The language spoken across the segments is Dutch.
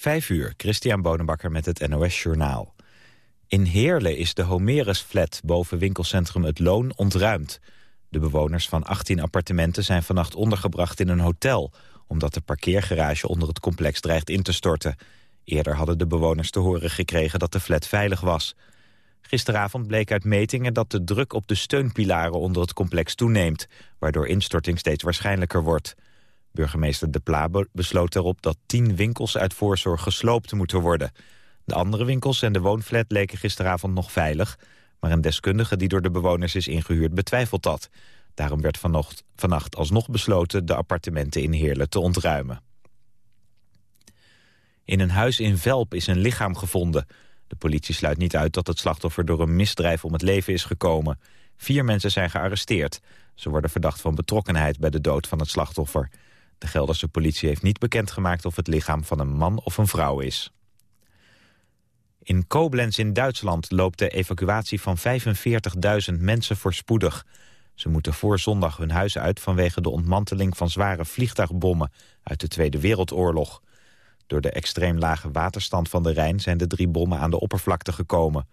Vijf uur, Christian Bonenbakker met het NOS Journaal. In Heerlen is de Homerus-flat boven winkelcentrum Het Loon ontruimd. De bewoners van 18 appartementen zijn vannacht ondergebracht in een hotel... omdat de parkeergarage onder het complex dreigt in te storten. Eerder hadden de bewoners te horen gekregen dat de flat veilig was. Gisteravond bleek uit metingen dat de druk op de steunpilaren onder het complex toeneemt... waardoor instorting steeds waarschijnlijker wordt... Burgemeester De Pla besloot erop dat tien winkels uit voorzorg gesloopt moeten worden. De andere winkels en de woonflat leken gisteravond nog veilig... maar een deskundige die door de bewoners is ingehuurd betwijfelt dat. Daarom werd vannacht, vannacht alsnog besloten de appartementen in Heerlen te ontruimen. In een huis in Velp is een lichaam gevonden. De politie sluit niet uit dat het slachtoffer door een misdrijf om het leven is gekomen. Vier mensen zijn gearresteerd. Ze worden verdacht van betrokkenheid bij de dood van het slachtoffer. De Gelderse politie heeft niet bekendgemaakt of het lichaam van een man of een vrouw is. In Koblenz in Duitsland loopt de evacuatie van 45.000 mensen voorspoedig. Ze moeten voor zondag hun huis uit vanwege de ontmanteling van zware vliegtuigbommen uit de Tweede Wereldoorlog. Door de extreem lage waterstand van de Rijn zijn de drie bommen aan de oppervlakte gekomen.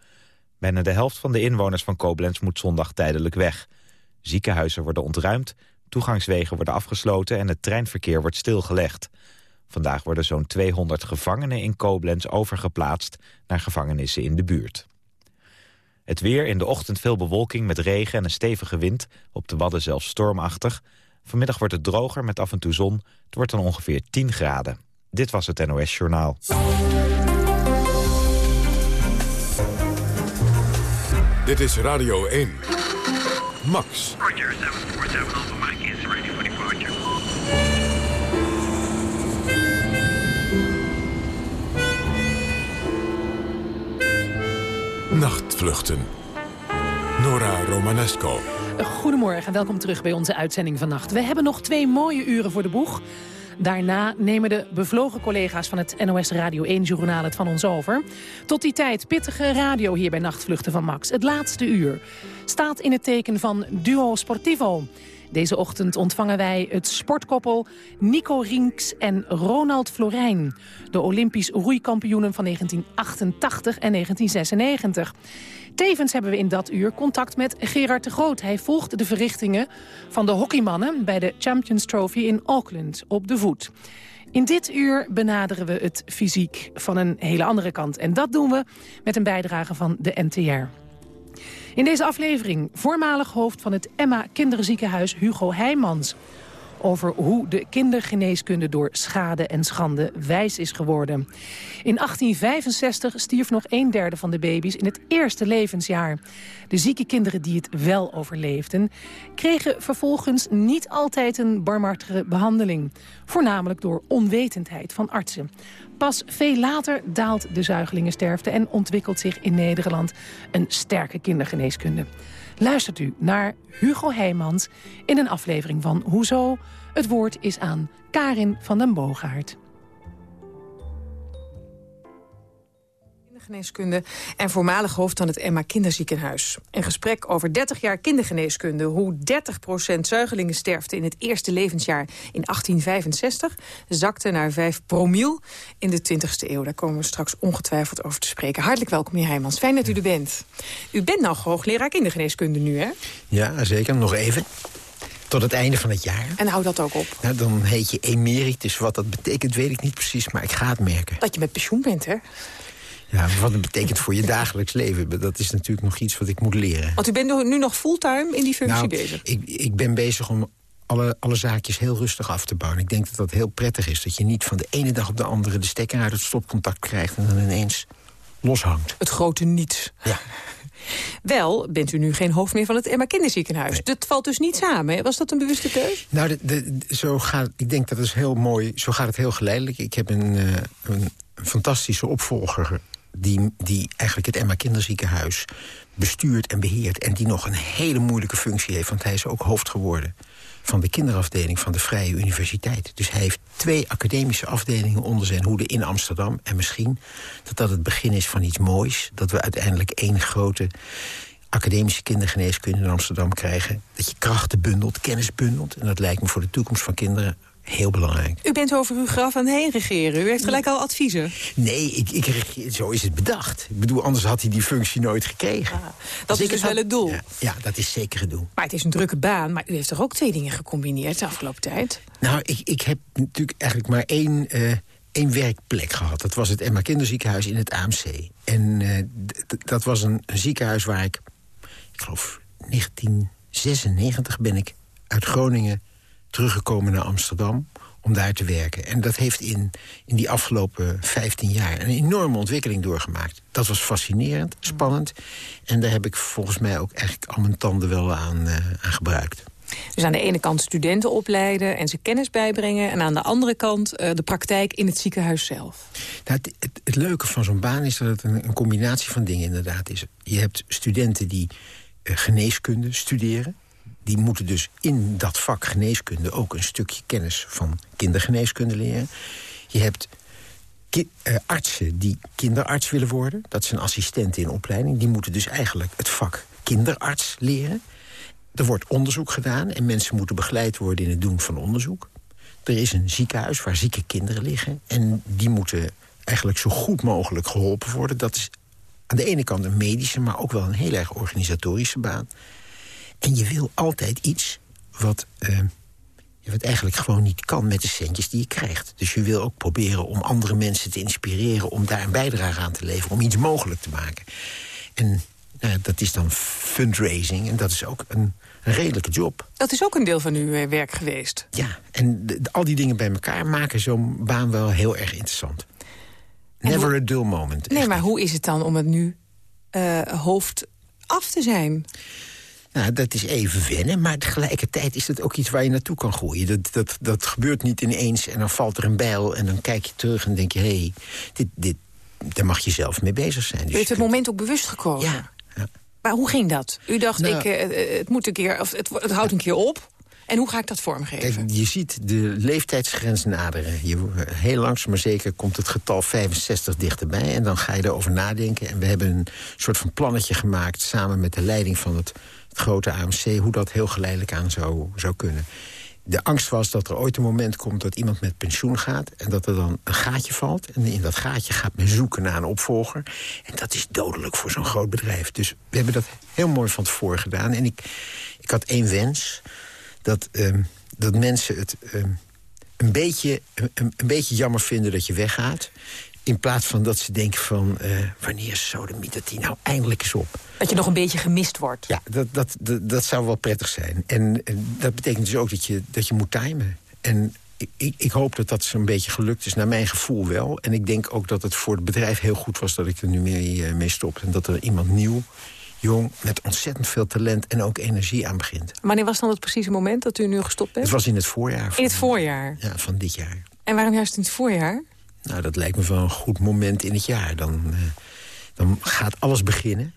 Bijna de helft van de inwoners van Koblenz moet zondag tijdelijk weg. Ziekenhuizen worden ontruimd, Toegangswegen worden afgesloten en het treinverkeer wordt stilgelegd. Vandaag worden zo'n 200 gevangenen in Koblenz overgeplaatst naar gevangenissen in de buurt. Het weer in de ochtend veel bewolking met regen en een stevige wind. Op de Wadden zelfs stormachtig. Vanmiddag wordt het droger met af en toe zon. Het wordt dan ongeveer 10 graden. Dit was het NOS Journaal. Dit is Radio 1. Max. Nachtvluchten. Nora Romanesco. Goedemorgen en welkom terug bij onze uitzending vannacht. We hebben nog twee mooie uren voor de boeg. Daarna nemen de bevlogen collega's van het NOS Radio 1-journaal het van ons over. Tot die tijd pittige radio hier bij Nachtvluchten van Max. Het laatste uur staat in het teken van Duo Sportivo. Deze ochtend ontvangen wij het sportkoppel Nico Rinks en Ronald Florijn. De Olympisch roeikampioenen van 1988 en 1996. Tevens hebben we in dat uur contact met Gerard de Groot. Hij volgt de verrichtingen van de hockeymannen bij de Champions Trophy in Auckland op de voet. In dit uur benaderen we het fysiek van een hele andere kant. En dat doen we met een bijdrage van de NTR. In deze aflevering voormalig hoofd van het Emma Kinderziekenhuis Hugo Heijmans over hoe de kindergeneeskunde door schade en schande wijs is geworden. In 1865 stierf nog een derde van de baby's in het eerste levensjaar. De zieke kinderen die het wel overleefden... kregen vervolgens niet altijd een barmhartige behandeling. Voornamelijk door onwetendheid van artsen. Pas veel later daalt de zuigelingensterfte en ontwikkelt zich in Nederland een sterke kindergeneeskunde. Luistert u naar Hugo Heijmans in een aflevering van Hoezo? Het woord is aan Karin van den Boogaard. Kindergeneeskunde en voormalig hoofd van het Emma Kinderziekenhuis. Een gesprek over 30 jaar kindergeneeskunde. Hoe 30% zuigelingensterfte in het eerste levensjaar in 1865... zakte naar 5 promiel in de 20e eeuw. Daar komen we straks ongetwijfeld over te spreken. Hartelijk welkom, meneer Heijmans. Fijn dat u er bent. U bent nou hoogleraar kindergeneeskunde nu, hè? Ja, zeker. Nog even. Tot het einde van het jaar. En hou dat ook op? Nou, dan heet je emeritus. Wat dat betekent, weet ik niet precies, maar ik ga het merken. Dat je met pensioen bent, hè? Ja, wat het betekent voor je dagelijks leven. Dat is natuurlijk nog iets wat ik moet leren. Want u bent nu nog fulltime in die functie nou, bezig? Ik, ik ben bezig om alle, alle zaakjes heel rustig af te bouwen. Ik denk dat dat heel prettig is. Dat je niet van de ene dag op de andere de stekker uit het stopcontact krijgt... en dan ineens loshangt. Het grote niets. Ja. Wel bent u nu geen hoofd meer van het Emma Kinderziekenhuis. Nee. Dat valt dus niet samen. Was dat een bewuste keus? Nou, de, de, zo gaat, ik denk dat is heel mooi. Zo gaat het heel geleidelijk. Ik heb een, uh, een fantastische opvolger die, die eigenlijk het Emma Kinderziekenhuis bestuurt en beheert... en die nog een hele moeilijke functie heeft... want hij is ook hoofd geworden van de kinderafdeling van de Vrije Universiteit. Dus hij heeft twee academische afdelingen onder zijn hoede in Amsterdam. En misschien dat dat het begin is van iets moois. Dat we uiteindelijk één grote academische kindergeneeskunde in Amsterdam krijgen. Dat je krachten bundelt, kennis bundelt. En dat lijkt me voor de toekomst van kinderen Heel belangrijk. U bent over uw graf aan het heen regeren. U heeft gelijk al adviezen. Nee, ik, ik, zo is het bedacht. Ik bedoel, anders had hij die functie nooit gekregen. dat is dus had- wel het doel. Ja, ja, dat is zeker het doel. Maar het is een drukke baan. Maar u heeft toch ook twee dingen gecombineerd de afgelopen tijd? Nou, ik, ik heb natuurlijk eigenlijk maar één, eh, één werkplek gehad. Dat was het Emma Kinderziekenhuis in het AMC. En eh, dat was een, een ziekenhuis waar ik, ik geloof 1996 ben ik uit Groningen teruggekomen naar Amsterdam om daar te werken. En dat heeft in, in die afgelopen 15 jaar een enorme ontwikkeling doorgemaakt. Dat was fascinerend, spannend. En daar heb ik volgens mij ook eigenlijk al mijn tanden wel aan, eh, aan gebruikt. Dus aan de ene kant studenten opleiden en ze kennis bijbrengen... en aan de andere kant eh, de praktijk in het ziekenhuis zelf. Nou, het, het, het leuke van zo'n baan is dat het een, een combinatie van dingen inderdaad is. Je hebt studenten die eh, geneeskunde studeren. Die moeten dus in dat vak geneeskunde ook een stukje kennis van kindergeneeskunde leren. Je hebt eh, artsen die kinderarts willen worden. Dat zijn assistenten in opleiding. Die moeten dus eigenlijk het vak kinderarts leren. Er wordt onderzoek gedaan en mensen moeten begeleid worden in het doen van onderzoek. Er is een ziekenhuis waar zieke kinderen liggen. En die moeten eigenlijk zo goed mogelijk geholpen worden. Dat is aan de ene kant een medische, maar ook wel een heel erg organisatorische baan. En je wil altijd iets wat, eh, wat eigenlijk gewoon niet kan met de centjes die je krijgt. Dus je wil ook proberen om andere mensen te inspireren... om daar een bijdrage aan te leveren, om iets mogelijk te maken. En nou, dat is dan fundraising en dat is ook een, een redelijke job. Dat is ook een deel van uw eh, werk geweest. Ja, en de- de- al die dingen bij elkaar maken zo'n baan wel heel erg interessant. Never hoe- a dull moment. Nee, maar hoe is het dan om het nu eh, hoofd af te zijn? Nou, dat is even wennen, maar tegelijkertijd is het ook iets waar je naartoe kan groeien. Dat, dat, dat gebeurt niet ineens en dan valt er een bijl en dan kijk je terug en denk je... hé, hey, dit, dit, daar mag je zelf mee bezig zijn. Dus je het kunt- moment ook bewust gekozen. Ja, ja. Maar hoe ging dat? U dacht, Nou- ik, eh, eh, het, moet een keer, of het, het houdt een keer op. En hoe ga ik dat vormgeven? Kijk, je ziet de leeftijdsgrens naderen. Je, heel langzaam maar zeker komt het getal 65 dichterbij. En dan ga je erover nadenken. En we hebben een soort van plannetje gemaakt... samen met de leiding van het, het grote AMC... hoe dat heel geleidelijk aan zou, zou kunnen. De angst was dat er ooit een moment komt dat iemand met pensioen gaat... en dat er dan een gaatje valt. En in dat gaatje gaat men zoeken naar een opvolger. En dat is dodelijk voor zo'n groot bedrijf. Dus we hebben dat heel mooi van tevoren gedaan. En ik, ik had één wens dat, ehm, dat mensen het ehm, een, beetje, een, een beetje jammer vinden dat je weggaat. In plaats van dat ze denken van... eh, wanneer sodemiet dat die nou eindelijk eens op. Dat je nog een beetje gemist wordt. Ja, dat, dat, dat, dat zou wel prettig zijn. En, eh, dat betekent dus ook dat je, dat je moet timen. En ik, ik, hoop dat dat zo'n beetje gelukt is, naar mijn gevoel wel. En ik denk ook dat het voor het bedrijf heel goed was... dat ik er nu mee, eh, mee stop. En dat er iemand nieuw, jong, met ontzettend veel talent... en ook energie aan begint. Wanneer was dan het precieze moment dat u nu gestopt bent? Het was in het voorjaar. Van, In het voorjaar. Ja, van dit jaar. En waarom juist in het voorjaar? Nou, dat lijkt me wel een goed moment in het jaar. Dan, eh, dan gaat alles beginnen,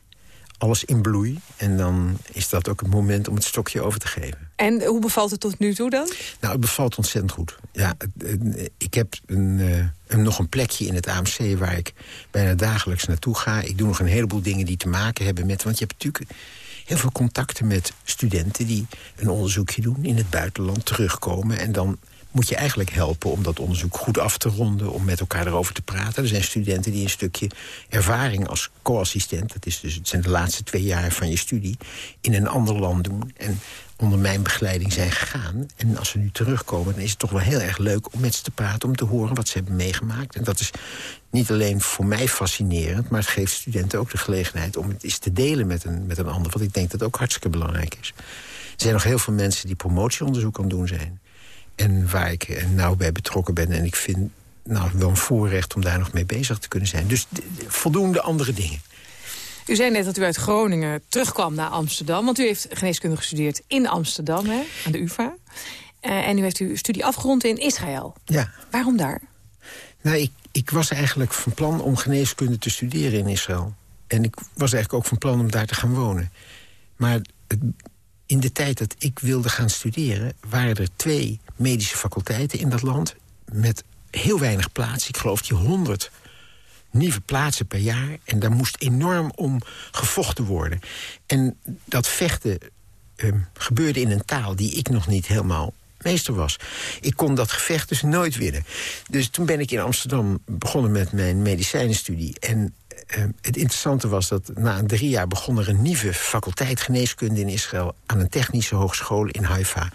alles in bloei. En dan is dat ook het moment om het stokje over te geven. En hoe bevalt het tot nu toe dan? Nou, het bevalt ontzettend goed. Ja, ik heb een, eh, een, nog een plekje in het AMC waar ik bijna dagelijks naartoe ga. Ik doe nog een heleboel dingen die te maken hebben met... want je hebt natuurlijk heel veel contacten met studenten... die een onderzoekje doen in het buitenland, terugkomen... en dan moet je eigenlijk helpen om dat onderzoek goed af te ronden... om met elkaar erover te praten. Er zijn studenten die een stukje ervaring als co-assistent... dat is dus, het zijn de laatste twee jaar van je studie... in een ander land doen en onder mijn begeleiding zijn gegaan. En als ze nu terugkomen, dan is het toch wel heel erg leuk... om met ze te praten, om te horen wat ze hebben meegemaakt. En dat is niet alleen voor mij fascinerend... maar het geeft studenten ook de gelegenheid om het eens te delen met een, met een ander. Wat ik denk dat ook hartstikke belangrijk is. Er zijn nog heel veel mensen die promotieonderzoek aan doen zijn. En waar ik eh, nauw bij betrokken ben. En ik vind nou, wel een voorrecht om daar nog mee bezig te kunnen zijn. Dus voldoende andere dingen. U zei net dat u uit Groningen terugkwam naar Amsterdam. Want u heeft geneeskunde gestudeerd in Amsterdam, hè, aan de UvA. Eh, en u heeft uw studie afgerond in Israël. Ja, Waarom daar? Nou, ik, ik was eigenlijk van plan om geneeskunde te studeren in Israël. En ik was eigenlijk ook van plan om daar te gaan wonen. Maar het, in de tijd dat ik wilde gaan studeren... waren er twee medische faculteiten in dat land... met heel weinig plaats. Ik geloof die honderd nieuwe plaatsen per jaar. En daar moest enorm om gevochten worden. En dat vechten ehm, gebeurde in een taal die ik nog niet helemaal meester was. Ik kon dat gevecht dus nooit winnen. Dus toen ben ik in Amsterdam begonnen met mijn medicijnenstudie. En uh, het interessante was dat na drie jaar begon er een nieuwe faculteit geneeskunde in Israël aan een technische hogeschool in Haifa.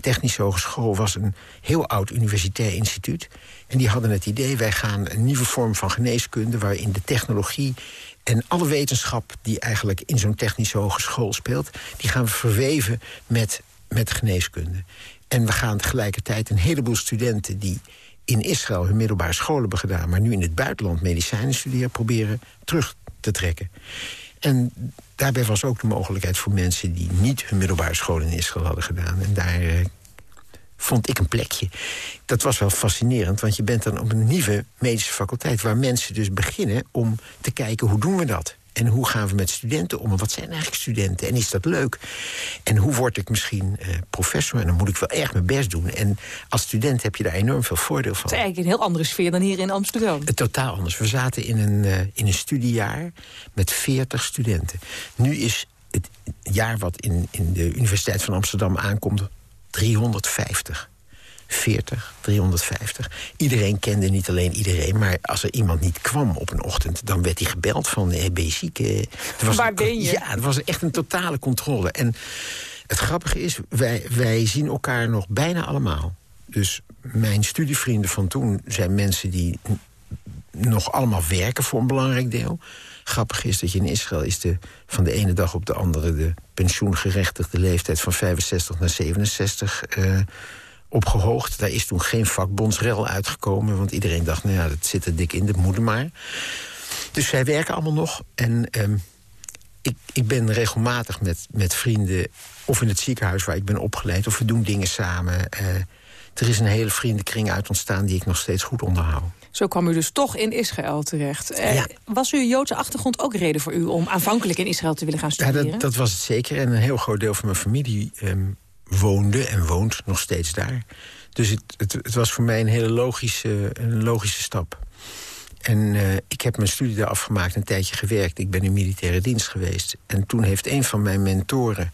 Technische hogeschool was een heel oud universitair instituut. En die hadden het idee, wij gaan een nieuwe vorm van geneeskunde... waarin de technologie en alle wetenschap die eigenlijk in zo'n technische hogeschool speelt... die gaan we verweven met, met geneeskunde. En we gaan tegelijkertijd een heleboel studenten... die in Israël hun middelbare scholen hebben gedaan... maar nu in het buitenland medicijnen studeren... proberen terug te trekken. En daarbij was ook de mogelijkheid voor mensen... die niet hun middelbare school in Israël hadden gedaan. En daar eh, vond ik een plekje. Dat was wel fascinerend, want je bent dan op een nieuwe medische faculteit... waar mensen dus beginnen om te kijken hoe doen we dat. En hoe gaan we met studenten om? En wat zijn eigenlijk studenten? En is dat leuk? En hoe word ik misschien uh, professor? En dan moet ik wel erg mijn best doen. En als student heb je daar enorm veel voordeel van. Het is eigenlijk een heel andere sfeer dan hier in Amsterdam. Het totaal anders. We zaten in een, uh, in een studiejaar met 40 studenten. Nu is het jaar wat in, in de Universiteit van Amsterdam aankomt 350. 40, 350. Iedereen kende niet alleen iedereen, maar als er iemand niet kwam op een ochtend... dan werd hij gebeld van, eh, ben je ziek? Eh, Waar ben je? Ja, het was echt een totale controle. En het grappige is, wij, wij zien elkaar nog bijna allemaal. Dus mijn studievrienden van toen zijn mensen die nog allemaal werken voor een belangrijk deel. Grappig is dat je in Israël is de, van de ene dag op de andere... de pensioengerechtigde leeftijd van 65 naar 67 uh, opgehoogd. Daar is toen geen vakbondsrel uitgekomen... want iedereen dacht, nou ja, dat zit er dik in, dat moet maar. Dus zij werken allemaal nog. En um, ik, ik ben regelmatig met, met vrienden... of in het ziekenhuis waar ik ben opgeleid... of we doen dingen samen. Uh, er is een hele vriendenkring uit ontstaan... die ik nog steeds goed onderhoud. Zo kwam u dus toch in Israël terecht. Eh, Ja. Was uw Joodse achtergrond ook reden voor u... om aanvankelijk in Israël te willen gaan Ja, studeren? dat, dat was het zeker. En een heel groot deel van mijn familie ehm, woonde en woont nog steeds daar. Dus het, het, het was voor mij een hele logische, een logische stap. En eh, ik heb mijn studie daar afgemaakt, een tijdje gewerkt. Ik ben in militaire dienst geweest. En toen heeft een van mijn mentoren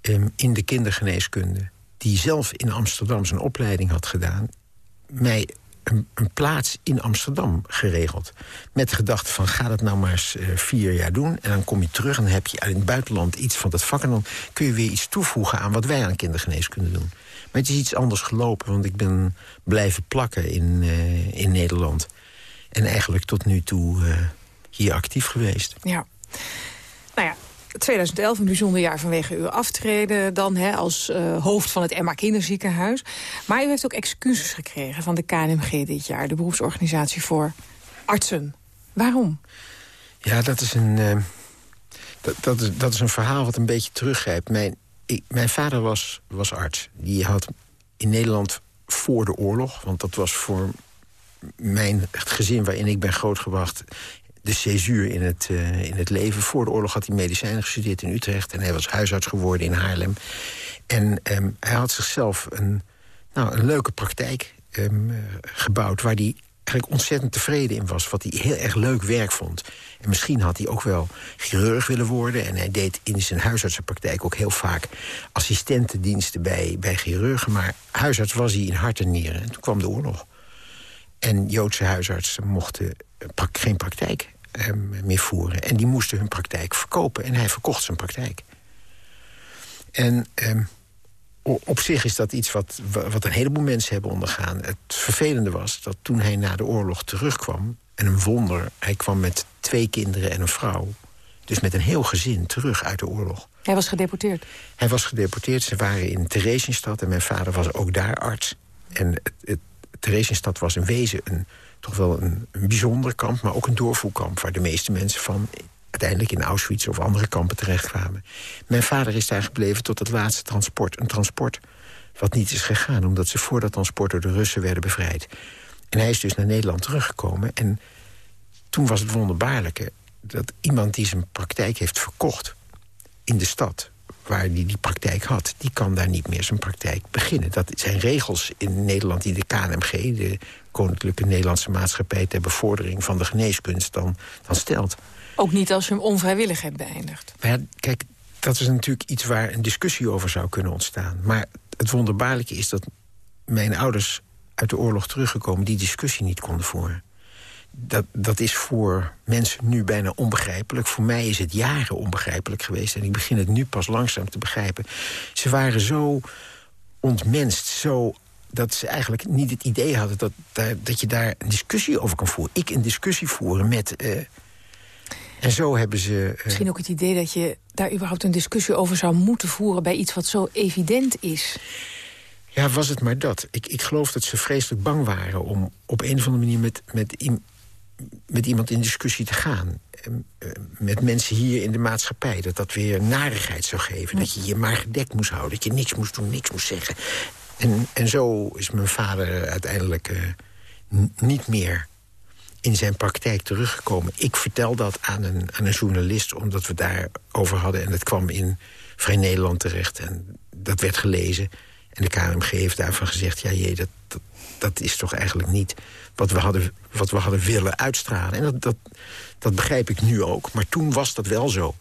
ehm, in de kindergeneeskunde... die zelf in Amsterdam zijn opleiding had gedaan... mij een, plaats in Amsterdam geregeld. Met de gedachte van, ga dat nou maar eens eh, vier jaar doen... en dan kom je terug en heb je in het buitenland iets van dat vak... en dan kun je weer iets toevoegen aan wat wij aan kindergeneeskunde doen. Maar het is iets anders gelopen, want ik ben blijven plakken in, eh, in Nederland. En eigenlijk tot nu toe eh, hier actief geweest. Ja. Nou ja, 2011, een bijzonder jaar vanwege uw aftreden... dan hè, als uh, hoofd van het Emma Kinderziekenhuis. Maar u heeft ook excuses gekregen van de KNMG dit jaar... de beroepsorganisatie voor artsen. Waarom? Ja, dat is een, uh, dat, dat, is, dat is een verhaal wat een beetje teruggrijpt. Mijn, ik, mijn vader was, was arts. Die had in Nederland voor de oorlog... want dat was voor mijn gezin waarin ik ben grootgebracht de césuur in het, uh, in het leven. Voor de oorlog had hij medicijnen gestudeerd in Utrecht... en hij was huisarts geworden in Haarlem. En um, hij had zichzelf een, nou, een leuke praktijk um, uh, gebouwd... waar hij eigenlijk ontzettend tevreden in was. Wat hij heel erg leuk werk vond. En misschien had hij ook wel chirurg willen worden. En hij deed in zijn huisartsenpraktijk ook heel vaak assistentendiensten bij, bij chirurgen. Maar huisarts was hij in hart en nieren. En toen kwam de oorlog. En Joodse huisartsen mochten geen praktijk meer voeren. En die moesten hun praktijk verkopen. En hij verkocht zijn praktijk. En um, op zich is dat iets wat, wat een heleboel mensen hebben ondergaan. Het vervelende was dat toen hij na de oorlog terugkwam... en een wonder, hij kwam met twee kinderen en een vrouw... dus met een heel gezin terug uit de oorlog. Hij was gedeporteerd? Hij was gedeporteerd. Ze waren in Theresienstad en mijn vader was ook daar arts. En het, het, Theresienstad was in wezen een, toch wel een, bijzonder kamp... maar ook een doorvoerkamp waar de meeste mensen van uiteindelijk in Auschwitz of andere kampen terechtkwamen. Mijn vader is daar gebleven tot het laatste transport. Een transport wat niet is gegaan, omdat ze voor dat transport door de Russen werden bevrijd. En hij is dus naar Nederland teruggekomen. En toen was het wonderbaarlijke dat iemand die zijn praktijk heeft verkocht... in de stad waar hij die, die praktijk had, die kan daar niet meer zijn praktijk beginnen. Dat zijn regels in Nederland die de KNMG... de Koninklijke Nederlandse Maatschappij... ter bevordering van de geneeskunst dan, dan stelt. Ook niet als je hem onvrijwillig hebt beëindigd. Maar ja, kijk, dat is natuurlijk iets waar een discussie over zou kunnen ontstaan. Maar het wonderbaarlijke is dat mijn ouders uit de oorlog teruggekomen... die discussie niet konden voeren. Dat, dat is voor mensen nu bijna onbegrijpelijk. Voor mij is het jaren onbegrijpelijk geweest. En ik begin het nu pas langzaam te begrijpen. Ze waren zo ontmenst, zo dat ze eigenlijk niet het idee hadden... dat, daar, dat je daar een discussie over kan voeren. Ik een discussie voeren met... Uh, en zo hebben ze... Uh, Misschien ook het idee dat je daar überhaupt een discussie over zou moeten voeren... bij iets wat zo evident is. Ja, was het maar dat. Ik, ik geloof dat ze vreselijk bang waren om op een of andere manier met, met, met iemand in discussie te gaan. Ehm, eh, met mensen hier in de maatschappij. Dat dat weer narigheid zou geven. Dat je je maar gedekt moest houden. Dat je niks moest doen, niks moest zeggen. En, en zo is mijn vader uiteindelijk uh, niet meer in zijn praktijk teruggekomen. Ik vertel dat aan een, aan een journalist omdat we daarover hadden. En dat kwam in Vrij Nederland terecht. En dat werd gelezen. En de KMG heeft daarvan gezegd... ja, jee, dat, dat, dat, is toch eigenlijk niet wat we hadden, wat we hadden willen uitstralen. En dat, dat, dat begrijp ik nu ook. Maar toen was dat wel zo.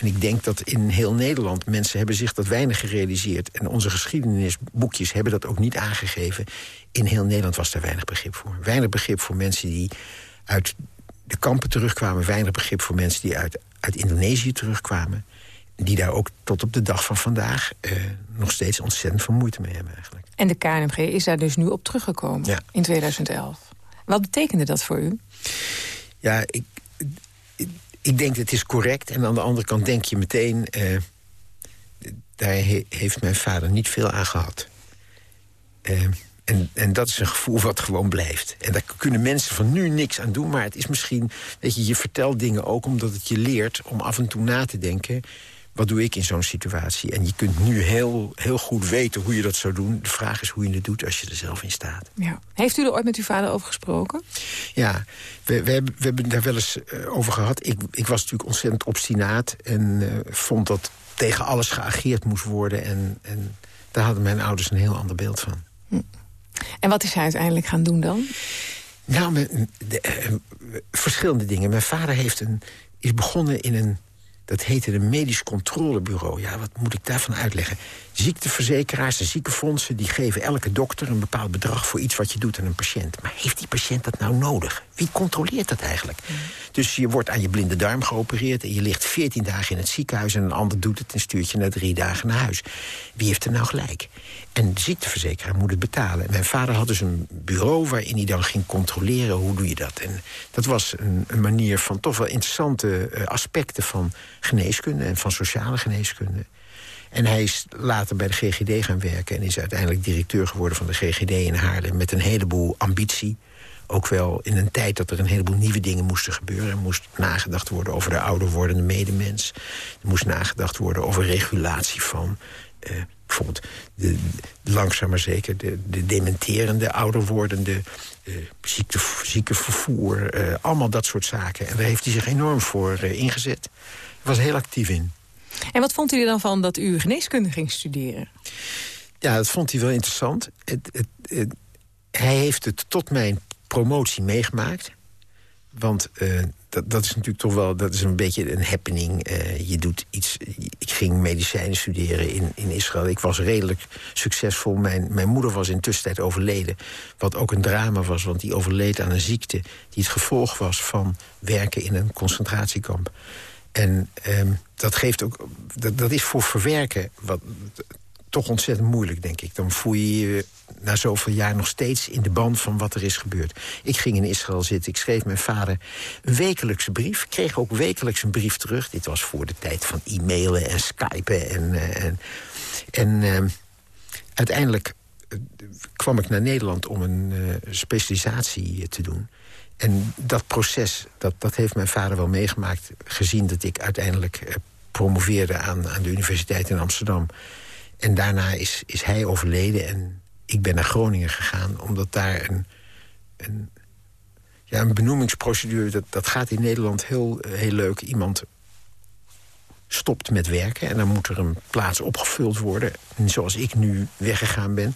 En ik denk dat in heel Nederland mensen hebben zich dat weinig gerealiseerd. En onze geschiedenisboekjes hebben dat ook niet aangegeven. In heel Nederland was daar weinig begrip voor. Weinig begrip voor mensen die uit de kampen terugkwamen. Weinig begrip voor mensen die uit, uit Indonesië terugkwamen. Die daar ook tot op de dag van vandaag eh, nog steeds ontzettend veel moeite mee hebben eigenlijk. En de KNMG is daar dus nu op teruggekomen in 2011. Wat betekende dat voor u? Ja, ik, ik denk dat het is correct. En aan de andere kant denk je meteen... Uh, daar heeft mijn vader niet veel aan gehad. Uh, en, en dat is een gevoel wat gewoon blijft. En daar kunnen mensen van nu niks aan doen. Maar het is misschien, weet je, je vertelt dingen ook omdat het je leert... om af en toe na te denken wat doe ik in zo'n situatie? En je kunt nu heel, heel goed weten hoe je dat zou doen. De vraag is hoe je het doet als je er zelf in staat. Ja. Heeft u er ooit met uw vader over gesproken? Ja, we, we, hebben, we hebben daar wel eens uh, over gehad. Ik, ik was natuurlijk ontzettend obstinaat... en uh, vond dat tegen alles geageerd moest worden. En, en daar hadden mijn ouders een heel ander beeld van. Hm. En wat is hij uiteindelijk gaan doen dan? Nou, de, uh, verschillende dingen. Mijn vader heeft een, is begonnen in een dat heette een medisch controlebureau. Ja, wat moet ik daarvan uitleggen? Ziekteverzekeraars en ziekenfondsen... die geven elke dokter een bepaald bedrag voor iets wat je doet aan een patiënt. Maar heeft die patiënt dat nou nodig? Wie controleert dat eigenlijk? Dus je wordt aan je blinde darm geopereerd... en je ligt 14 dagen in het ziekenhuis... en een ander doet het en stuurt je na drie dagen naar huis. Wie heeft er nou gelijk? En de ziekteverzekeraar moet het betalen. mijn vader had dus een bureau waarin hij dan ging controleren... hoe doe je dat? En dat was een, een manier van toch wel interessante uh, aspecten... van geneeskunde en van sociale geneeskunde. En hij is later bij de GGD gaan werken... en is uiteindelijk directeur geworden van de GGD in Haarlem... met een heleboel ambitie. Ook wel in een tijd dat er een heleboel nieuwe dingen moesten gebeuren. Er moest nagedacht worden over de ouder wordende medemens. Er moest nagedacht worden over regulatie van... Uh, bijvoorbeeld de, langzaam maar zeker de, de dementerende, ouder wordende... Uh, ziekte, ziekenvervoer, uh, allemaal dat soort zaken. En daar heeft hij zich enorm voor ingezet. Hij was heel actief in. En wat vond u er dan van dat u geneeskunde ging studeren? Ja, dat vond hij wel interessant. Het, het, hij heeft het tot mijn promotie meegemaakt. Want dat, dat is natuurlijk toch wel dat is een beetje een happening. Uh, je doet iets. Ik ging medicijnen studeren in, in Israël. Ik was redelijk succesvol. Mijn, mijn moeder was in tussentijd overleden. Wat ook een drama was, want die overleed aan een ziekte... die het gevolg was van werken in een concentratiekamp. En um, dat geeft ook. Dat, dat is voor verwerken wat, toch ontzettend moeilijk, denk ik. Dan voel je je na zoveel jaar nog steeds in de band van wat er is gebeurd. Ik ging in Israël zitten, ik schreef mijn vader een wekelijkse brief. Ik kreeg ook wekelijks een brief terug. Dit was voor de tijd van e-mailen en skypen. En, uh, en, en uh, uiteindelijk uh, kwam ik naar Nederland om een uh, specialisatie te doen. En dat proces, dat, dat heeft mijn vader wel meegemaakt... gezien dat ik uiteindelijk eh, promoveerde aan, aan de Universiteit in Amsterdam. En daarna is, is hij overleden en ik ben naar Groningen gegaan... omdat daar een, een, ja, een benoemingsprocedure... Dat, dat gaat in Nederland heel, heel leuk. Iemand stopt met werken en dan moet er een plaats opgevuld worden. Zoals ik nu weggegaan ben.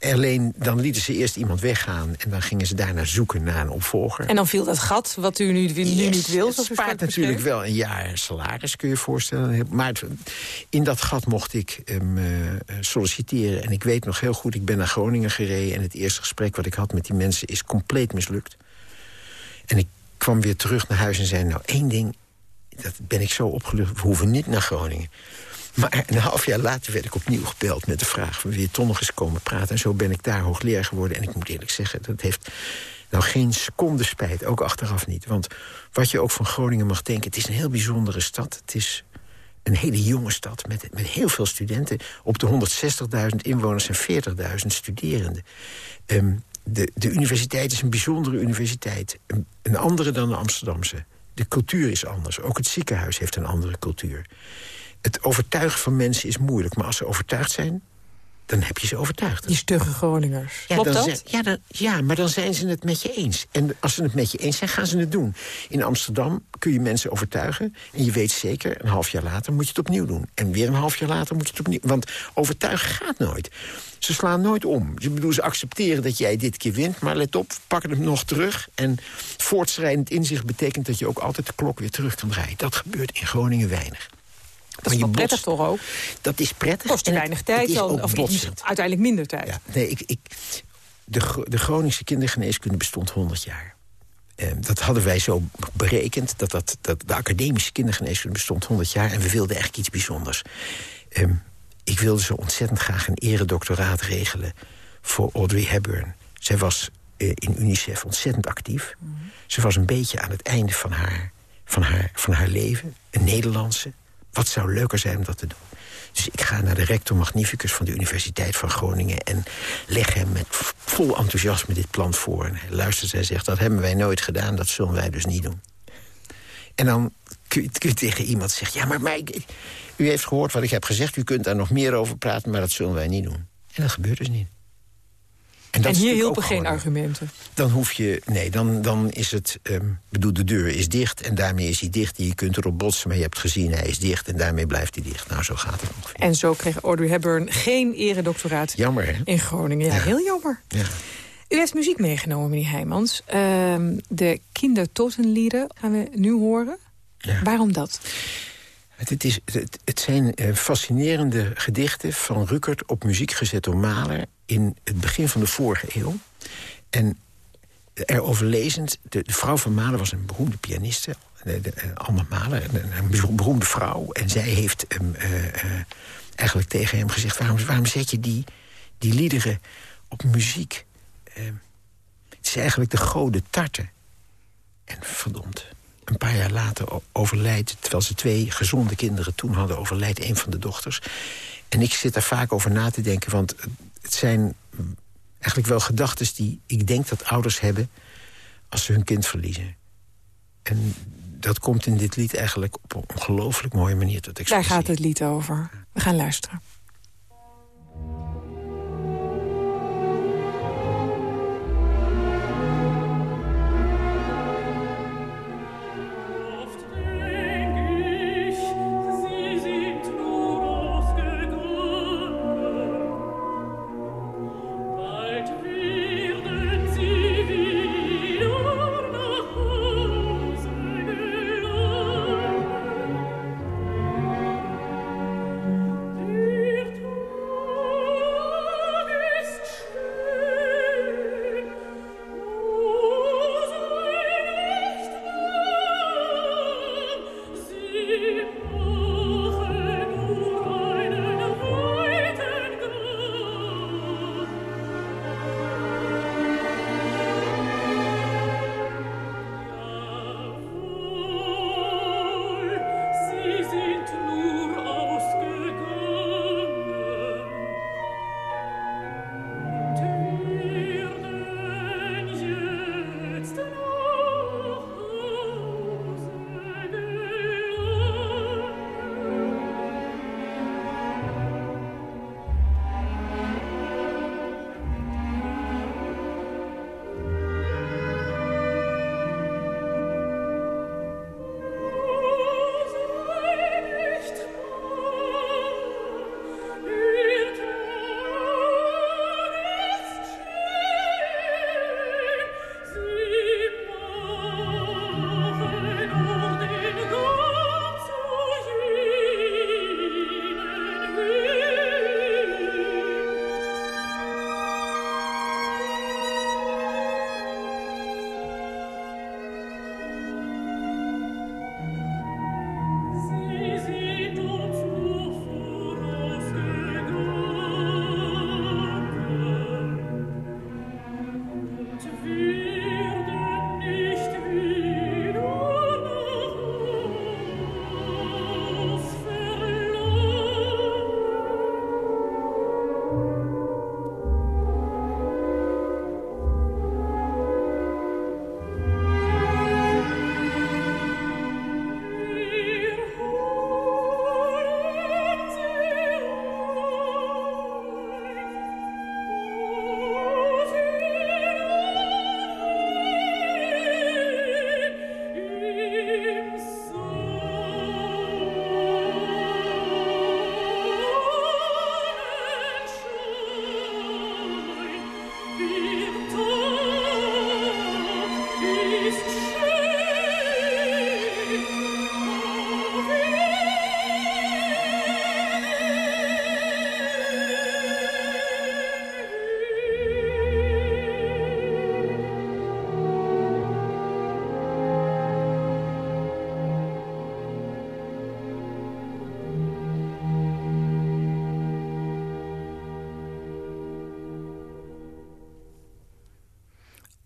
Alleen dan lieten ze eerst iemand weggaan... en dan gingen ze daarna zoeken naar een opvolger. En dan viel dat gat, wat u nu, nu niet wil. Het spaart natuurlijk wel een jaar salaris, kun je je voorstellen. Maar in dat gat mocht ik um, solliciteren. En ik weet nog heel goed, ik ben naar Groningen gereden... en het eerste gesprek wat ik had met die mensen is compleet mislukt. En ik kwam weer terug naar huis en zei... nou, één ding, dat ben ik zo opgelucht, we hoeven niet naar Groningen. Maar een half jaar later werd ik opnieuw gebeld met de vraag... wil je toch nog eens komen praten? En zo ben ik daar hoogleraar geworden. En ik moet eerlijk zeggen, dat heeft nou geen seconde spijt. Ook achteraf niet. Want wat je ook van Groningen mag denken... het is een heel bijzondere stad. Het is een hele jonge stad met, met heel veel studenten. Op de 160.000 inwoners en 40.000 studerenden. De, de universiteit is een bijzondere universiteit. Een andere dan de Amsterdamse. De cultuur is anders. Ook het ziekenhuis heeft een andere cultuur. Het overtuigen van mensen is moeilijk. Maar als ze overtuigd zijn, dan heb je ze overtuigd. Die stugge Groningers. Ja, Klopt dan dat? ja, dan, ja, maar dan zijn ze het met je eens. En als ze het met je eens zijn, gaan ze het doen. In Amsterdam kun je mensen overtuigen. En je weet zeker, een half jaar later moet je het opnieuw doen. En weer een half jaar later moet je het opnieuw... Want overtuigen gaat nooit. Ze slaan nooit om. Ze, bedoel, ze accepteren dat jij dit keer wint, maar let op, pakken hem nog terug. En voortschrijdend inzicht betekent dat je ook altijd de klok weer terug kan draaien. Dat gebeurt in Groningen weinig. Dat is wel prettig toch ook? Dat is prettig. Kost je weinig het- tijd het dan, of uiteindelijk minder tijd. Ja, nee, ik, ik, de, de Groningse kindergeneeskunde bestond 100 jaar. Eh, dat hadden wij zo berekend, dat, dat, dat de academische kindergeneeskunde bestond 100 jaar... en we wilden eigenlijk iets bijzonders. Ehm, ik wilde zo ontzettend graag een eredoctoraat regelen voor Audrey Hepburn. Zij was eh, in UNICEF ontzettend actief. Ze was een beetje aan het einde van haar, van, haar, van haar leven. Een Nederlandse. Wat zou leuker zijn om dat te doen? Dus ik ga naar de rector magnificus van de Universiteit van Groningen... en leg hem met vol enthousiasme dit plan voor. En hij luistert en zegt, dat hebben wij nooit gedaan, dat zullen wij dus niet doen. En dan kun je, tegen iemand zeggen... ja, maar, maar u heeft gehoord wat ik heb gezegd... u kunt daar nog meer over praten, maar dat zullen wij niet doen. En dat gebeurt dus niet. En hier hielpen geen argumenten. Dan hoef je... Nee, dan, dan is het... ehm bedoel, de deur is dicht en daarmee is hij dicht. Je kunt erop botsen, maar je hebt gezien, hij is dicht... en daarmee blijft hij dicht. Nou, zo gaat het ongeveer. En zo kreeg Audrey Hepburn geen eredoctoraat Jammer, hè? in Groningen. Ja, Ja. heel jammer. Ja. U heeft muziek meegenomen, meneer Heijmans. Ehm, de kindertotenlieden gaan we nu horen. Ja. Waarom dat? Het, is, het, het zijn eh, fascinerende gedichten van Ruckert op muziek gezet door Mahler... in het begin van de vorige eeuw. En erover lezend, de, vrouw van Mahler was een beroemde pianiste... De, de, eh, Mahler, een, beroemde vrouw. En zij heeft hem, eh, eigenlijk tegen hem gezegd... waarom, waarom zet je die, die liederen op muziek? Het is eigenlijk de goden tarten. En verdomd, een paar jaar later overlijdt... terwijl ze twee gezonde kinderen toen hadden... overlijdt een van de dochters. En ik zit daar vaak over na te denken... want het zijn eigenlijk wel gedachten die ik denk dat ouders hebben... als ze hun kind verliezen. En dat komt in dit lied eigenlijk op een ongelooflijk mooie manier tot Daar expressie. gaat het lied over. We gaan luisteren.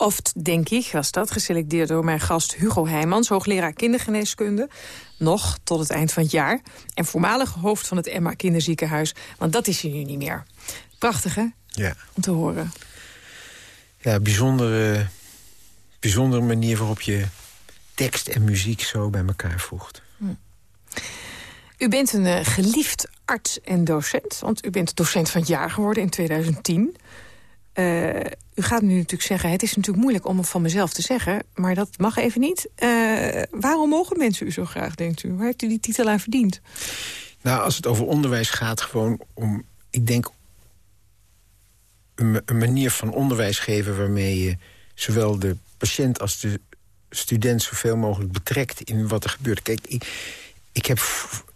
Oft, denk ik, was dat, geselecteerd door mijn gast Hugo Heijmans... hoogleraar kindergeneeskunde, nog tot het eind van het jaar... en voormalig hoofd van het Emma Kinderziekenhuis, want dat is hij nu niet meer. Prachtig, hè? Ja. Om te horen. Ja, bijzondere, bijzondere manier waarop je tekst en muziek zo bij elkaar voegt. U bent een uh, geliefd arts en docent, want u bent docent van het jaar geworden in 2010... Uh, u gaat nu natuurlijk zeggen, het is natuurlijk moeilijk om het van mezelf te zeggen... maar dat mag even niet. Uh, waarom mogen mensen u zo graag, denkt u? Waar heeft u die titel aan verdiend? Nou, als het over onderwijs gaat, gewoon om... ik denk een, een manier van onderwijs geven... waarmee je zowel de patiënt als de student zoveel mogelijk betrekt... in wat er gebeurt. Kijk, ik, ik heb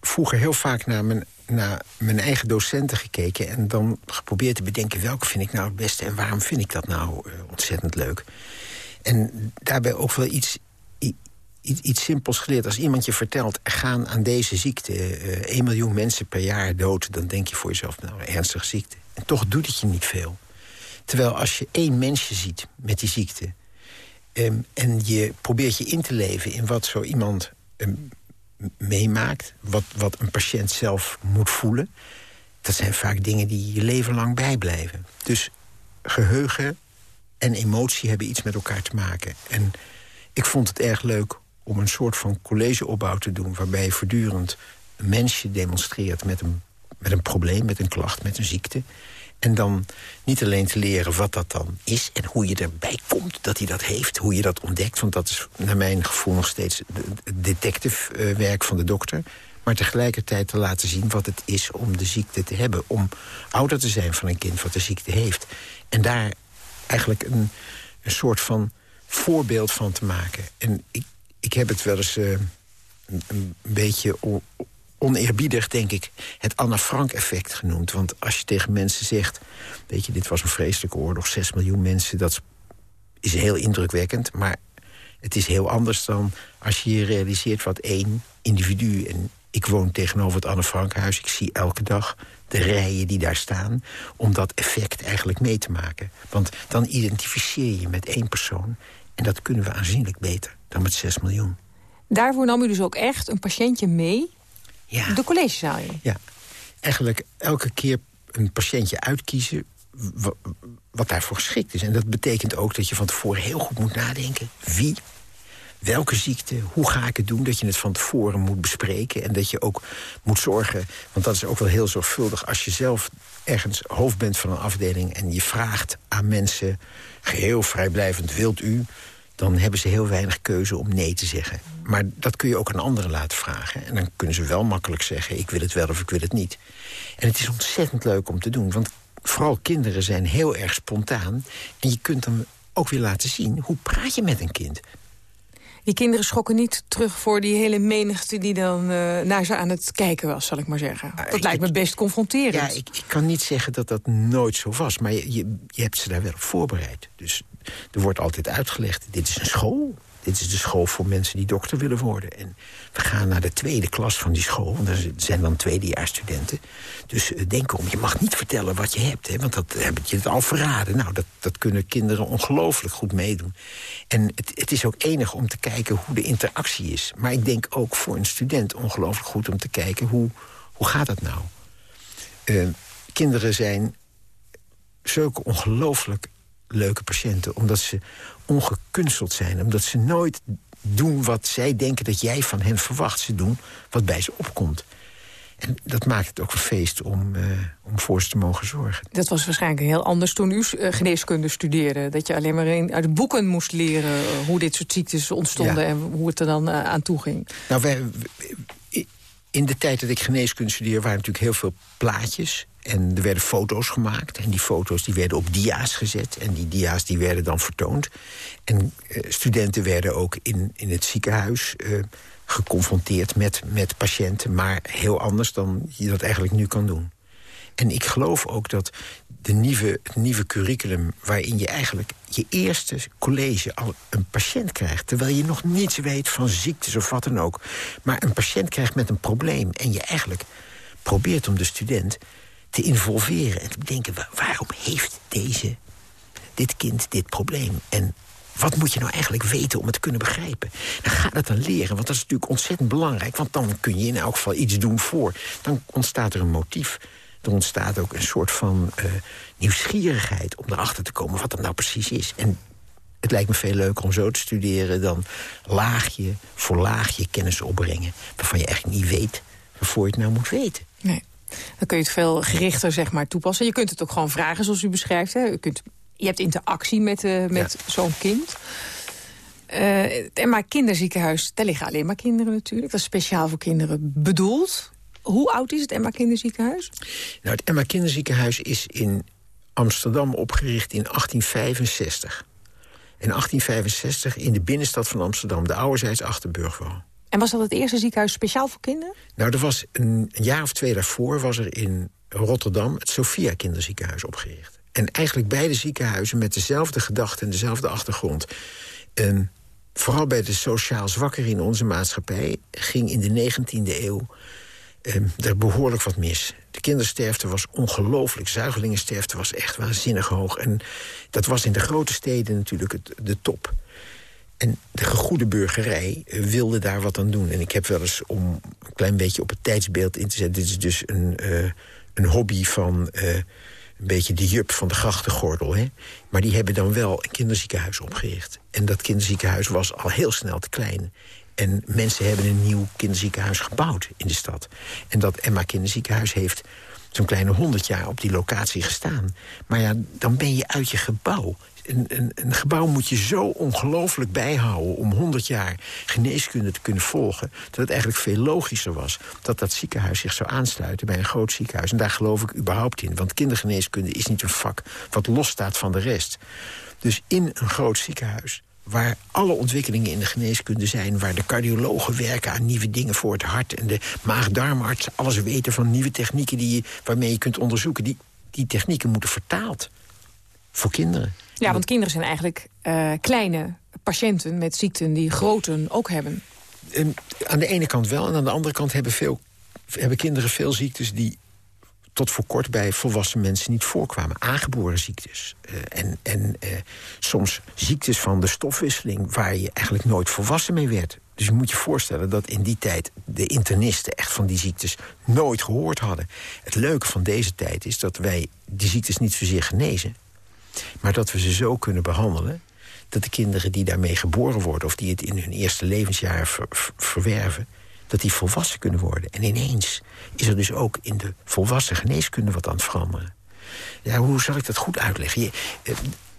vroeger heel vaak naar mijn naar mijn eigen docenten gekeken... en dan geprobeerd te bedenken welke vind ik nou het beste... en waarom vind ik dat nou uh, ontzettend leuk. En daarbij ook wel iets, iets, iets simpels geleerd. Als iemand je vertelt, er gaan aan deze ziekte... Uh, 1 miljoen mensen per jaar dood... dan denk je voor jezelf, nou, ernstige ziekte. En toch doet het je niet veel. Terwijl als je één mensje ziet met die ziekte... Um, en je probeert je in te leven in wat zo iemand... Um, meemaakt, wat, wat een patiënt zelf moet voelen... dat zijn vaak dingen die je leven lang bijblijven. Dus geheugen en emotie hebben iets met elkaar te maken. En ik vond het erg leuk om een soort van collegeopbouw te doen... waarbij je voortdurend een mensje demonstreert met een, met een probleem, met een klacht, met een ziekte... En dan niet alleen te leren wat dat dan is... en hoe je erbij komt dat hij dat heeft, hoe je dat ontdekt. Want dat is naar mijn gevoel nog steeds het detective werk van de dokter. Maar tegelijkertijd te laten zien wat het is om de ziekte te hebben. Om ouder te zijn van een kind wat de ziekte heeft. En daar eigenlijk een, een soort van voorbeeld van te maken. En ik, ik heb het wel eens uh, een, een, beetje oneerbiedig, denk ik, het Anna Frank-effect genoemd. Want als je tegen mensen zegt... weet je, dit was een vreselijke oorlog, 6 miljoen mensen... dat is heel indrukwekkend, maar het is heel anders dan... als je je realiseert wat één individu... en ik woon tegenover het Anne Frankhuis, ik zie elke dag de rijen die daar staan... om dat effect eigenlijk mee te maken. Want dan identificeer je met één persoon... en dat kunnen we aanzienlijk beter dan met 6 miljoen. Daarvoor nam u dus ook echt een patiëntje mee ja. De collegezaal in? Ja. Eigenlijk elke keer een patiëntje uitkiezen wat daarvoor geschikt is. En dat betekent ook dat je van tevoren heel goed moet nadenken. Wie, welke ziekte, hoe ga ik het doen? Dat je het van tevoren moet bespreken. En dat je ook moet zorgen, want dat is ook wel heel zorgvuldig... als je zelf ergens hoofd bent van een afdeling... en je vraagt aan mensen, geheel vrijblijvend, wilt u dan hebben ze heel weinig keuze om nee te zeggen. Maar dat kun je ook aan anderen laten vragen. En dan kunnen ze wel makkelijk zeggen, ik wil het wel of ik wil het niet. En het is ontzettend leuk om te doen, want vooral kinderen zijn heel erg spontaan. En je kunt hem ook weer laten zien, hoe praat je met een kind? Die kinderen schokken niet terug voor die hele menigte... die dan uh, naar ze aan het kijken was, zal ik maar zeggen. Dat lijkt me best confronterend. Ja, ik, ik, kan niet zeggen dat dat nooit zo was. Maar je, je, je hebt ze daar wel op voorbereid. Dus er wordt altijd uitgelegd, dit is een school. Dit is de school voor mensen die dokter willen worden. En we gaan naar de tweede klas van die school. Want er zijn dan tweedejaarsstudenten. Dus uh, denk om, je mag niet vertellen wat je hebt. Hè, want dat heb je het al verraden. Nou, dat, dat kunnen kinderen ongelooflijk goed meedoen. En het, het is ook enig om te kijken hoe de interactie is. Maar ik denk ook voor een student ongelooflijk goed om te kijken... hoe, hoe gaat dat nou? Uh, kinderen zijn zulke ongelooflijk leuke patiënten. Omdat ze ongekunsteld zijn. Omdat ze nooit doen wat zij denken dat jij van hen verwacht. Ze doen wat bij ze opkomt. En dat maakt het ook een feest om, uh, om voor ze te mogen zorgen. Dat was waarschijnlijk heel anders toen u uh, geneeskunde studeerde. Dat je alleen maar in, uit boeken moest leren uh, hoe dit soort ziektes ontstonden... Ja. en hoe het er dan aan toe ging. Nou, wij, in de tijd dat ik geneeskunde studeerde... waren natuurlijk heel veel plaatjes. En er werden foto's gemaakt. En die foto's die werden op dia's gezet. En die dia's die werden dan vertoond. En eh, studenten werden ook in, in het ziekenhuis eh, geconfronteerd met, met patiënten. Maar heel anders dan je dat eigenlijk nu kan doen. En ik geloof ook dat de nieuwe, het nieuwe curriculum... waarin je eigenlijk je eerste college al een patiënt krijgt... terwijl je nog niets weet van ziektes of wat dan ook... maar een patiënt krijgt met een probleem... en je eigenlijk probeert om de student te involveren... en te bedenken, wa- waarom heeft deze, dit kind dit probleem? En wat moet je nou eigenlijk weten om het te kunnen begrijpen? Dan ga dat dan leren, want dat is natuurlijk ontzettend belangrijk... want dan kun je in elk geval iets doen voor. Dan ontstaat er een motief. Er ontstaat ook een soort van eh, nieuwsgierigheid om erachter te komen... wat dat nou precies is. En het lijkt me veel leuker om zo te studeren... dan laagje voor laagje kennis opbrengen... waarvan je eigenlijk niet weet waarvoor je het nou moet weten. Nee. Dan kun je het veel gerichter zeg maar, toepassen. Je kunt het ook gewoon vragen zoals u beschrijft. Hè. Je, kunt, je hebt interactie met, eh, met zo'n kind. Eh het MA Kinderziekenhuis, daar liggen alleen maar kinderen natuurlijk. Dat is speciaal voor kinderen bedoeld. Hoe oud is het Emma Kinderziekenhuis? Nou, het Emma Kinderziekenhuis is in Amsterdam opgericht in 1865. In 1865 in de binnenstad van Amsterdam, de ouderzijds Achterburgwal. En was dat het eerste ziekenhuis speciaal voor kinderen? Nou, er was een, jaar of twee daarvoor was er in Rotterdam het Sophia Kinderziekenhuis opgericht. En eigenlijk beide ziekenhuizen met dezelfde gedachten en dezelfde achtergrond. En vooral bij de sociaal zwakkeren in onze maatschappij ging in de 19e eeuw eh, er behoorlijk wat mis. De kindersterfte was ongelooflijk. Zuigelingensterfte was echt waanzinnig hoog. En dat was in de grote steden natuurlijk het, de top. En de gegoede burgerij wilde daar wat aan doen. En ik heb wel eens om een klein beetje op het tijdsbeeld in te zetten... dit is dus een, eh, een hobby van eh, een beetje de jup van de grachtengordel. Hè? Maar die hebben dan wel een kinderziekenhuis opgericht. En dat kinderziekenhuis was al heel snel te klein. En mensen hebben een nieuw kinderziekenhuis gebouwd in de stad. En dat Emma Kinderziekenhuis heeft zo'n kleine honderd jaar op die locatie gestaan. Maar ja, dan ben je uit je gebouw. Een, een, gebouw moet je zo ongelooflijk bijhouden... om 100 jaar geneeskunde te kunnen volgen... dat het eigenlijk veel logischer was dat dat ziekenhuis zich zou aansluiten... bij een groot ziekenhuis. En daar geloof ik überhaupt in. Want kindergeneeskunde is niet een vak wat losstaat van de rest. Dus in een groot ziekenhuis waar alle ontwikkelingen in de geneeskunde zijn... waar de cardiologen werken aan nieuwe dingen voor het hart... en de maag-darmarts alles weten van nieuwe technieken die je, waarmee je kunt onderzoeken... Die, die technieken moeten vertaald voor kinderen. Ja, want kinderen zijn eigenlijk uh, kleine patiënten met ziekten die groten ook hebben. En aan de ene kant wel, en aan de andere kant hebben, veel, hebben kinderen veel ziektes... die tot voor kort bij volwassen mensen niet voorkwamen. Aangeboren ziektes. Uh, en en uh, soms ziektes van de stofwisseling... waar je eigenlijk nooit volwassen mee werd. Dus je moet je voorstellen dat in die tijd de internisten... echt van die ziektes nooit gehoord hadden. Het leuke van deze tijd is dat wij die ziektes niet zozeer genezen... maar dat we ze zo kunnen behandelen... dat de kinderen die daarmee geboren worden... of die het in hun eerste levensjaar ver, ver, verwerven dat die volwassen kunnen worden. En ineens is er dus ook in de volwassen geneeskunde wat aan het veranderen. Ja, hoe zal ik dat goed uitleggen? Je, eh,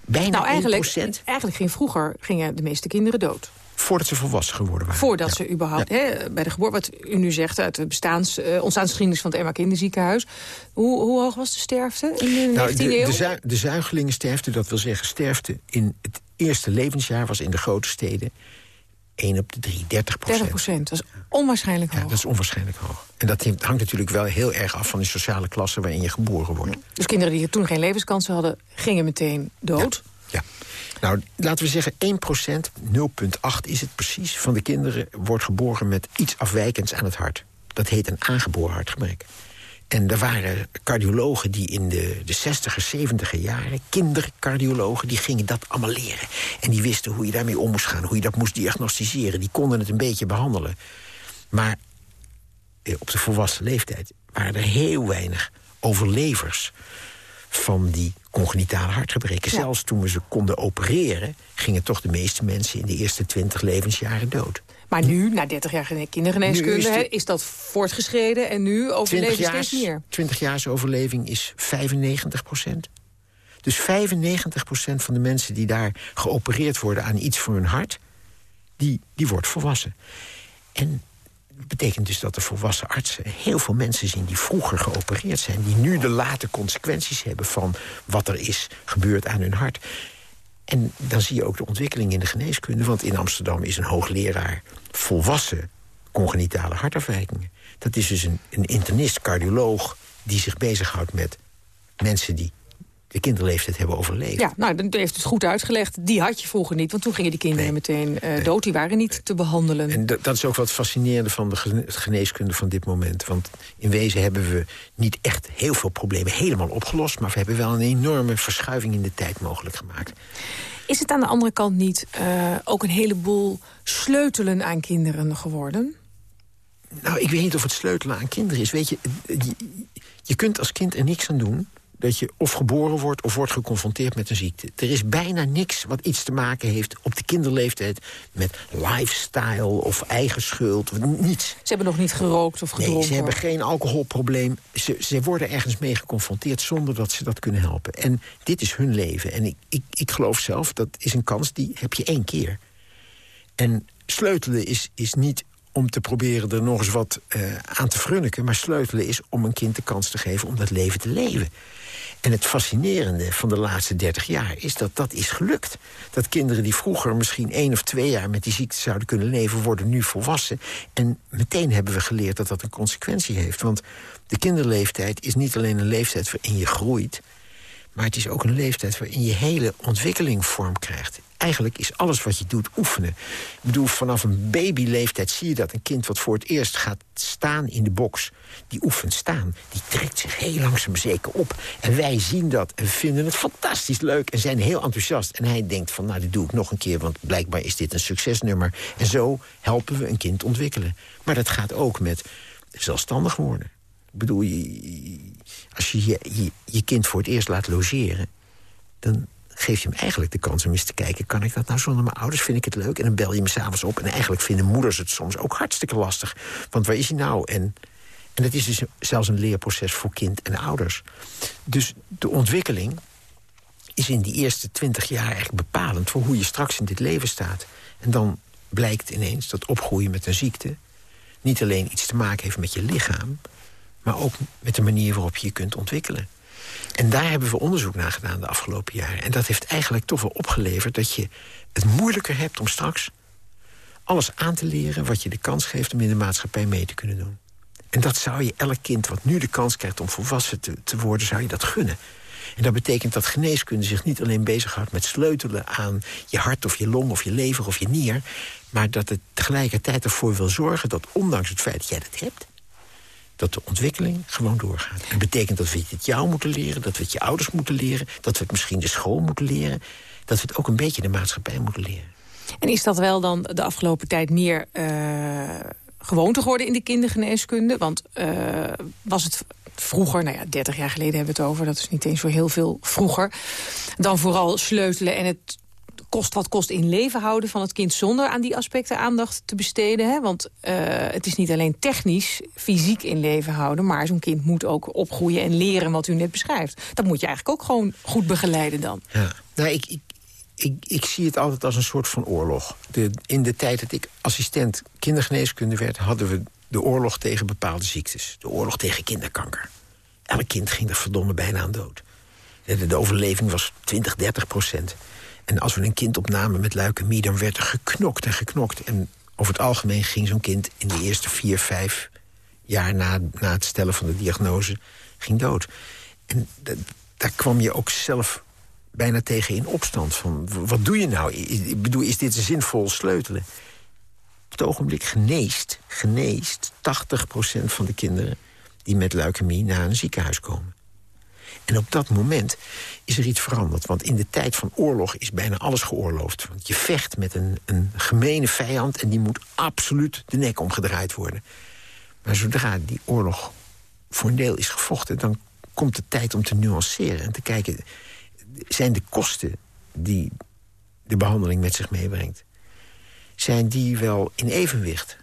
bijna nou, eigenlijk, 1%... eigenlijk ging vroeger gingen de meeste kinderen dood. Voordat ze volwassen geworden waren. Voordat ja. ze überhaupt, ja. hè, bij de geboorte, wat u nu zegt... uit de bestaans, uh, ontstaansgeschiedenis van het Emma Kinderziekenhuis. Hoe, hoe hoog was de sterfte in de nou, 19e de, eeuw? De, zu de zuigelingensterfte, dat wil zeggen sterfte in het eerste levensjaar... was in de grote steden 1 op de 3, 30 procent. 30 procent, dat is onwaarschijnlijk hoog. Ja, dat is onwaarschijnlijk hoog. En dat hangt natuurlijk wel heel erg af van de sociale klasse waarin je geboren wordt. Dus kinderen die toen geen levenskansen hadden, gingen meteen dood? Ja. ja. Nou, laten we zeggen 1 procent, 0,8 is het precies, van de kinderen wordt geboren met iets afwijkends aan het hart. Dat heet een aangeboren hartgebrek. En er waren cardiologen die in de, de 60er, 70er jaren... kindercardiologen, die gingen dat allemaal leren. En die wisten hoe je daarmee om moest gaan, hoe je dat moest diagnosticeren. Die konden het een beetje behandelen. Maar eh, op de volwassen leeftijd waren er heel weinig overlevers... van die congenitale hartgebreken. Ja. Zelfs toen we ze konden opereren... gingen toch de meeste mensen in de eerste 20 levensjaren dood. Maar nu, na 30 jaar kindergeneeskunde, is, de, is, dat voortgeschreden... en nu overleven steeds meer. 20 jaars overleving is 95 procent. Dus 95 procent van de mensen die daar geopereerd worden... aan iets voor hun hart, die, die wordt volwassen. En Dat betekent dus dat de volwassen artsen heel veel mensen zien... die vroeger geopereerd zijn, die nu de late consequenties hebben... van wat er is gebeurd aan hun hart. En dan zie je ook de ontwikkeling in de geneeskunde. Want in Amsterdam is een hoogleraar volwassen congenitale hartafwijkingen. Dat is dus een, een internist, cardioloog, die zich bezighoudt met mensen die de kinderleeftijd hebben overleefd. Ja, nou, dat heeft het goed uitgelegd. Die had je vroeger niet, want toen gingen die kinderen Nee. meteen eh, dood. Die waren niet te behandelen. En dat, is ook wat fascinerende van de gene- geneeskunde van dit moment. Want in wezen hebben we niet echt heel veel problemen helemaal opgelost... maar we hebben wel een enorme verschuiving in de tijd mogelijk gemaakt. Is het aan de andere kant niet eh, ook een heleboel sleutelen aan kinderen geworden? Nou, ik weet niet of het sleutelen aan kinderen is. Weet je, je, je kunt als kind er niks aan doen dat je of geboren wordt of wordt geconfronteerd met een ziekte. Er is bijna niks wat iets te maken heeft op de kinderleeftijd... met lifestyle of eigen schuld, of niets. Ze hebben nog niet gerookt of gedronken. Nee, ze hebben geen alcoholprobleem. Ze, ze worden ergens mee geconfronteerd zonder dat ze dat kunnen helpen. En dit is hun leven. En ik, ik, ik geloof zelf, dat is een kans die heb je één keer. En sleutelen is, is niet om te proberen er nog eens wat eh, aan te frunniken... maar sleutelen is om een kind de kans te geven om dat leven te leven. En het fascinerende van de laatste 30 jaar is dat dat is gelukt. Dat kinderen die vroeger misschien één of twee jaar met die ziekte zouden kunnen leven... worden nu volwassen. En meteen hebben we geleerd dat dat een consequentie heeft. Want de kinderleeftijd is niet alleen een leeftijd waarin je groeit... maar het is ook een leeftijd waarin je hele ontwikkeling vorm krijgt. Eigenlijk is alles wat je doet oefenen. Ik bedoel, vanaf een babyleeftijd zie je dat een kind... wat voor het eerst gaat staan in de box, die oefent staan. Die trekt zich heel langzaam zeker op. En wij zien dat en vinden het fantastisch leuk... en zijn heel enthousiast. En hij denkt van, nou, dit doe ik nog een keer... want blijkbaar is dit een succesnummer. En zo helpen we een kind ontwikkelen. Maar dat gaat ook met zelfstandig worden. Ik bedoel, als je je, je je kind voor het eerst laat logeren... dan geef je hem eigenlijk de kans om eens te kijken... kan ik dat nou zonder mijn ouders, vind ik het leuk? En dan bel je hem s'avonds op. En eigenlijk vinden moeders het soms ook hartstikke lastig. Want waar is hij nou? En, en dat is dus zelfs een leerproces voor kind en ouders. Dus de ontwikkeling is in die eerste twintig jaar eigenlijk bepalend... voor hoe je straks in dit leven staat. En dan blijkt ineens dat opgroeien met een ziekte... niet alleen iets te maken heeft met je lichaam... maar ook met de manier waarop je je kunt ontwikkelen. En daar hebben we onderzoek naar gedaan de afgelopen jaren. En dat heeft eigenlijk toch wel opgeleverd dat je het moeilijker hebt om straks alles aan te leren... wat je de kans geeft om in de maatschappij mee te kunnen doen. En dat zou je elk kind wat nu de kans krijgt om volwassen te, te worden... zou je dat gunnen. En dat betekent dat geneeskunde zich niet alleen bezighoudt met sleutelen aan je hart of je long of je lever of je nier... maar dat het tegelijkertijd ervoor wil zorgen dat ondanks het feit dat jij dat hebt dat de ontwikkeling gewoon doorgaat. Dat betekent dat we het jou moeten leren, dat we het je ouders moeten leren... dat we het misschien de school moeten leren... dat we het ook een beetje de maatschappij moeten leren. En is dat wel dan de afgelopen tijd meer uh, gewoonte geworden in de kindergeneeskunde? Want uh, was het vroeger, nou ja, 30 jaar geleden hebben we het over... dat is niet eens zo heel veel vroeger... dan vooral sleutelen en het kost wat kost in leven houden van het kind... zonder aan die aspecten aandacht te besteden. Hè? Want uh, het is niet alleen technisch, fysiek in leven houden... maar zo'n kind moet ook opgroeien en leren wat u net beschrijft. Dat moet je eigenlijk ook gewoon goed begeleiden dan. Ja, nou, ik, ik, ik, ik zie het altijd als een soort van oorlog. In de tijd dat ik assistent kindergeneeskunde werd... hadden we de oorlog tegen bepaalde ziektes. De oorlog tegen kinderkanker. Elk kind ging er verdomme bijna aan dood. De overleving was 20, 30 procent. En als we een kind opnamen met leukemie, dan werd er geknokt en geknokt. En over het algemeen ging zo'n kind in de eerste vier, vijf jaar... Na, na het stellen van de diagnose, ging dood. En daar kwam je ook zelf bijna tegen in opstand. Van, wat doe je nou? Ik bedoel, is dit zinvol sleutelen? Op het ogenblik geneest, geneest 80% van de kinderen... die met leukemie naar een ziekenhuis komen. En op dat moment is er iets veranderd. Want in de tijd van oorlog is bijna alles geoorloofd. Want je vecht met een, een gemene vijand... en die moet absoluut de nek omgedraaid worden. Maar zodra die oorlog voor een deel is gevochten... dan komt de tijd om te nuanceren en te kijken... zijn de kosten die de behandeling met zich meebrengt... zijn die wel in evenwicht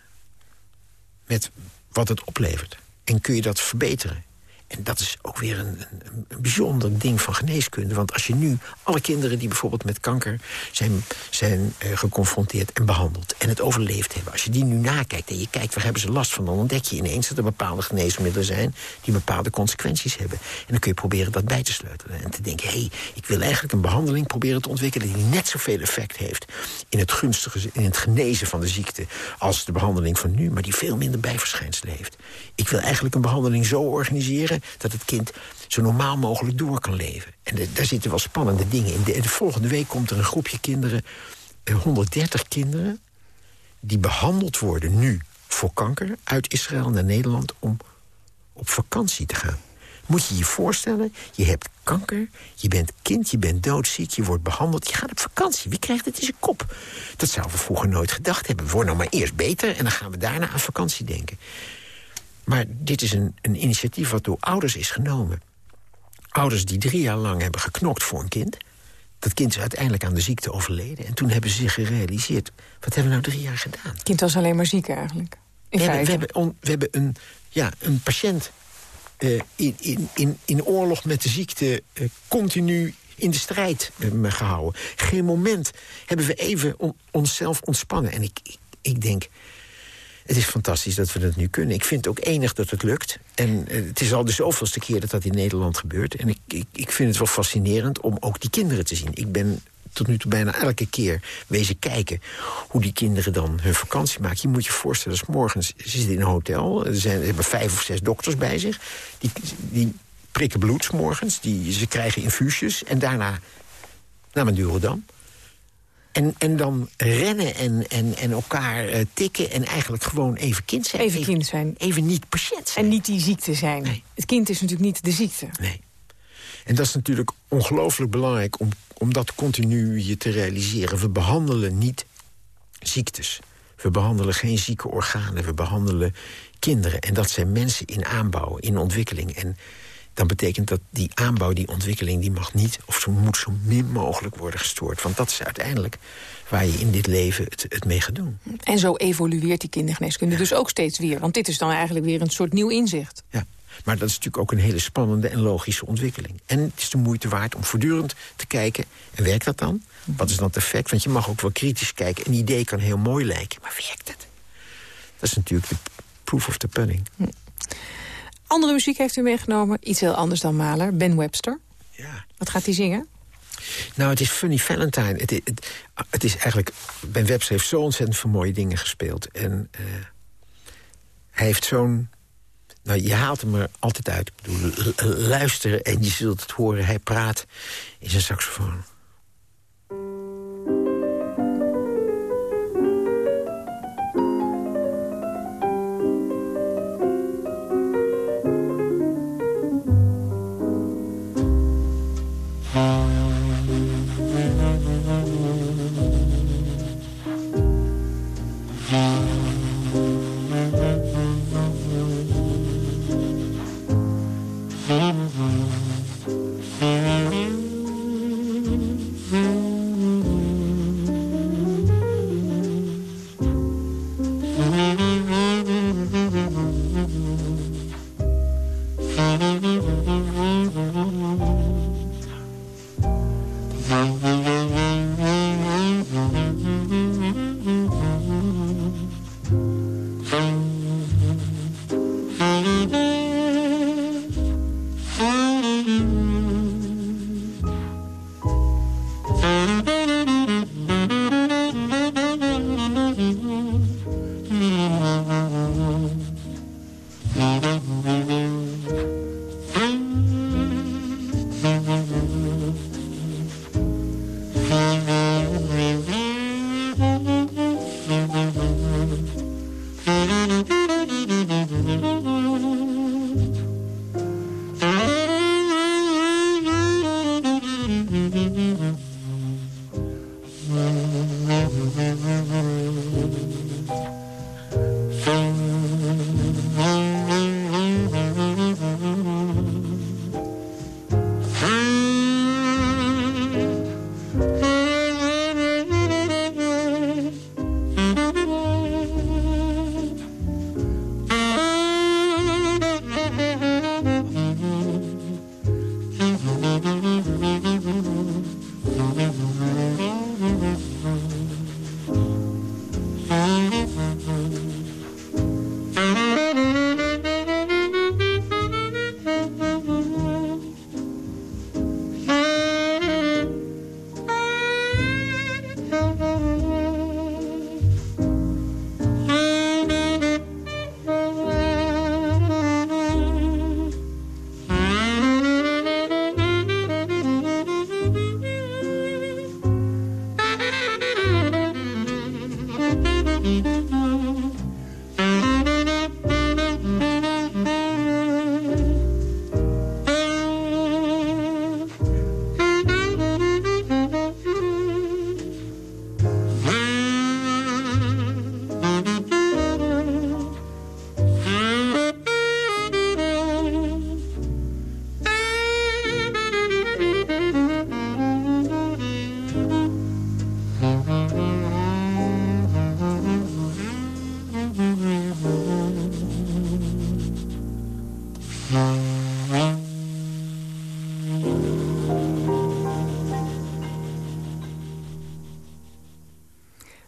met wat het oplevert? En kun je dat verbeteren? En dat is ook weer een, een, een, bijzonder ding van geneeskunde. Want als je nu alle kinderen die bijvoorbeeld met kanker zijn, zijn uh, geconfronteerd en behandeld... en het overleefd hebben, als je die nu nakijkt en je kijkt waar hebben ze last van... dan ontdek je ineens dat er bepaalde geneesmiddelen zijn die bepaalde consequenties hebben. En dan kun je proberen dat bij te sleutelen. En te denken, hé, hey, ik wil eigenlijk een behandeling proberen te ontwikkelen... die net zoveel effect heeft in het gunstige, in het genezen van de ziekte... als de behandeling van nu, maar die veel minder bijverschijnselen heeft. Ik wil eigenlijk een behandeling zo organiseren... dat het kind zo normaal mogelijk door kan leven. En daar zitten wel spannende dingen in. De, de, volgende week komt er een groepje kinderen, 130 kinderen... die behandeld worden nu voor kanker uit Israël naar Nederland... om op vakantie te gaan. Moet je je voorstellen, je hebt kanker, je bent kind, je bent doodziek... je wordt behandeld, je gaat op vakantie. Wie krijgt het in zijn kop? Dat zouden we vroeger nooit gedacht hebben. We worden nou maar eerst beter en dan gaan we daarna aan vakantie denken. Maar dit is een, een initiatief wat door ouders is genomen. Ouders die drie jaar lang hebben geknokt voor een kind. Dat kind is uiteindelijk aan de ziekte overleden. En toen hebben ze zich gerealiseerd, wat hebben we nou drie jaar gedaan? Het kind was alleen maar ziek eigenlijk. We hebben, we, hebben on, we hebben, een, ja, een patiënt uh, in, in, in, in oorlog met de ziekte... Uh, continu in de strijd uh, gehouden. Geen moment hebben we even on, onszelf ontspannen. En ik, ik, ik denk, het is fantastisch dat we dat nu kunnen. Ik vind het ook enig dat het lukt. En uh, het is al de zoveelste keer dat dat in Nederland gebeurt. En ik, ik, ik vind het wel fascinerend om ook die kinderen te zien. Ik ben tot nu toe bijna elke keer wezen kijken... hoe die kinderen dan hun vakantie maken. Je moet je voorstellen, als morgens ze zitten in een hotel... Er zijn, ze hebben vijf of zes dokters bij zich. Die, die prikken bloed morgens, die, ze krijgen infuusjes... en daarna naar Madurodam. En, en dan rennen en, en, en elkaar uh, tikken en eigenlijk gewoon even kind zijn. Even kind zijn. Even niet patiënt zijn. En niet die ziekte zijn. Nee. Het kind is natuurlijk niet de ziekte. Nee. En dat is natuurlijk ongelooflijk belangrijk om, om dat continu je te realiseren. We behandelen niet ziektes. We behandelen geen zieke organen. We behandelen kinderen. En dat zijn mensen in aanbouw, in ontwikkeling. En dan betekent dat die aanbouw, die ontwikkeling... die mag niet of zo moet zo min mogelijk worden gestoord. Want dat is uiteindelijk waar je in dit leven het, het mee gaat doen. En zo evolueert die kindergeneeskunde ja. dus ook steeds weer. Want dit is dan eigenlijk weer een soort nieuw inzicht. Ja. Maar dat is natuurlijk ook een hele spannende en logische ontwikkeling. En het is de moeite waard om voortdurend te kijken... en werkt dat dan? Wat is dan het effect? Want je mag ook wel kritisch kijken. Een idee kan heel mooi lijken, maar werkt het? Dat is natuurlijk de proof of the pudding. Hm. Andere muziek heeft u meegenomen, iets heel anders dan Maler. Ben Webster. Ja. Wat gaat hij zingen? Nou, het is Funny Valentine. Het, het, het, is eigenlijk... Ben Webster heeft zo ontzettend veel mooie dingen gespeeld. En uh, hij heeft zo'n... Nou, je haalt hem er altijd uit. Ik bedoel, luisteren en je zult het horen. Hij praat in zijn saxofoon.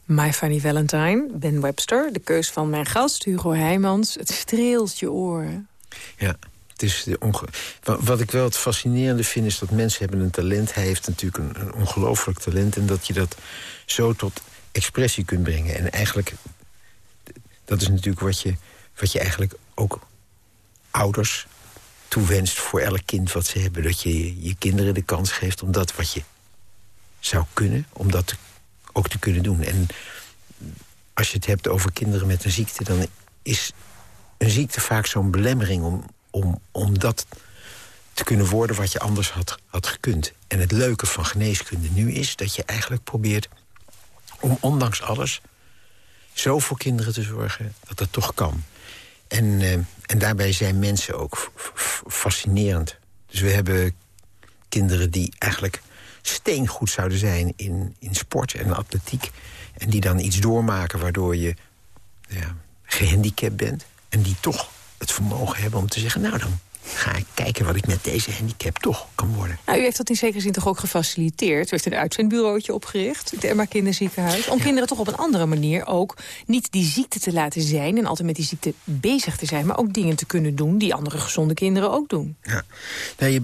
My Funny Valentine, Ben Webster. De keus van mijn gast, Hugo Heijmans. Het streelt je oren. Ja, het is de onge wat, ik wel het fascinerende vind... is dat mensen hebben een talent. Hij heeft natuurlijk een, een ongelooflijk talent. En dat je dat zo tot expressie kunt brengen. En eigenlijk, dat is natuurlijk wat je, wat je eigenlijk ook ouders toewenst voor elk kind wat ze hebben. Dat je je kinderen de kans geeft om dat wat je zou kunnen... om dat te ook te kunnen doen. En als je het hebt over kinderen met een ziekte... dan is een ziekte vaak zo'n belemmering om, om, om dat te kunnen worden... wat je anders had, had gekund. En het leuke van geneeskunde nu is dat je eigenlijk probeert... om ondanks alles zo voor kinderen te zorgen dat dat toch kan. En, uh, en daarbij zijn mensen ook fascinerend. Dus we hebben kinderen die eigenlijk steengoed zouden zijn in, in sport en atletiek... en die dan iets doormaken waardoor je ja, gehandicapt bent... en die toch het vermogen hebben om te zeggen... nou, dan ga ik kijken wat ik met deze handicap toch kan worden. Nou, u heeft dat in zekere zin toch ook gefaciliteerd? U heeft een uitzendbureautje opgericht, het Emma Kinderziekenhuis... om kinderen toch op een andere manier ook niet die ziekte te laten zijn... en altijd met die ziekte bezig te zijn... maar ook dingen te kunnen doen die andere gezonde kinderen ook doen. Ja, nou, je,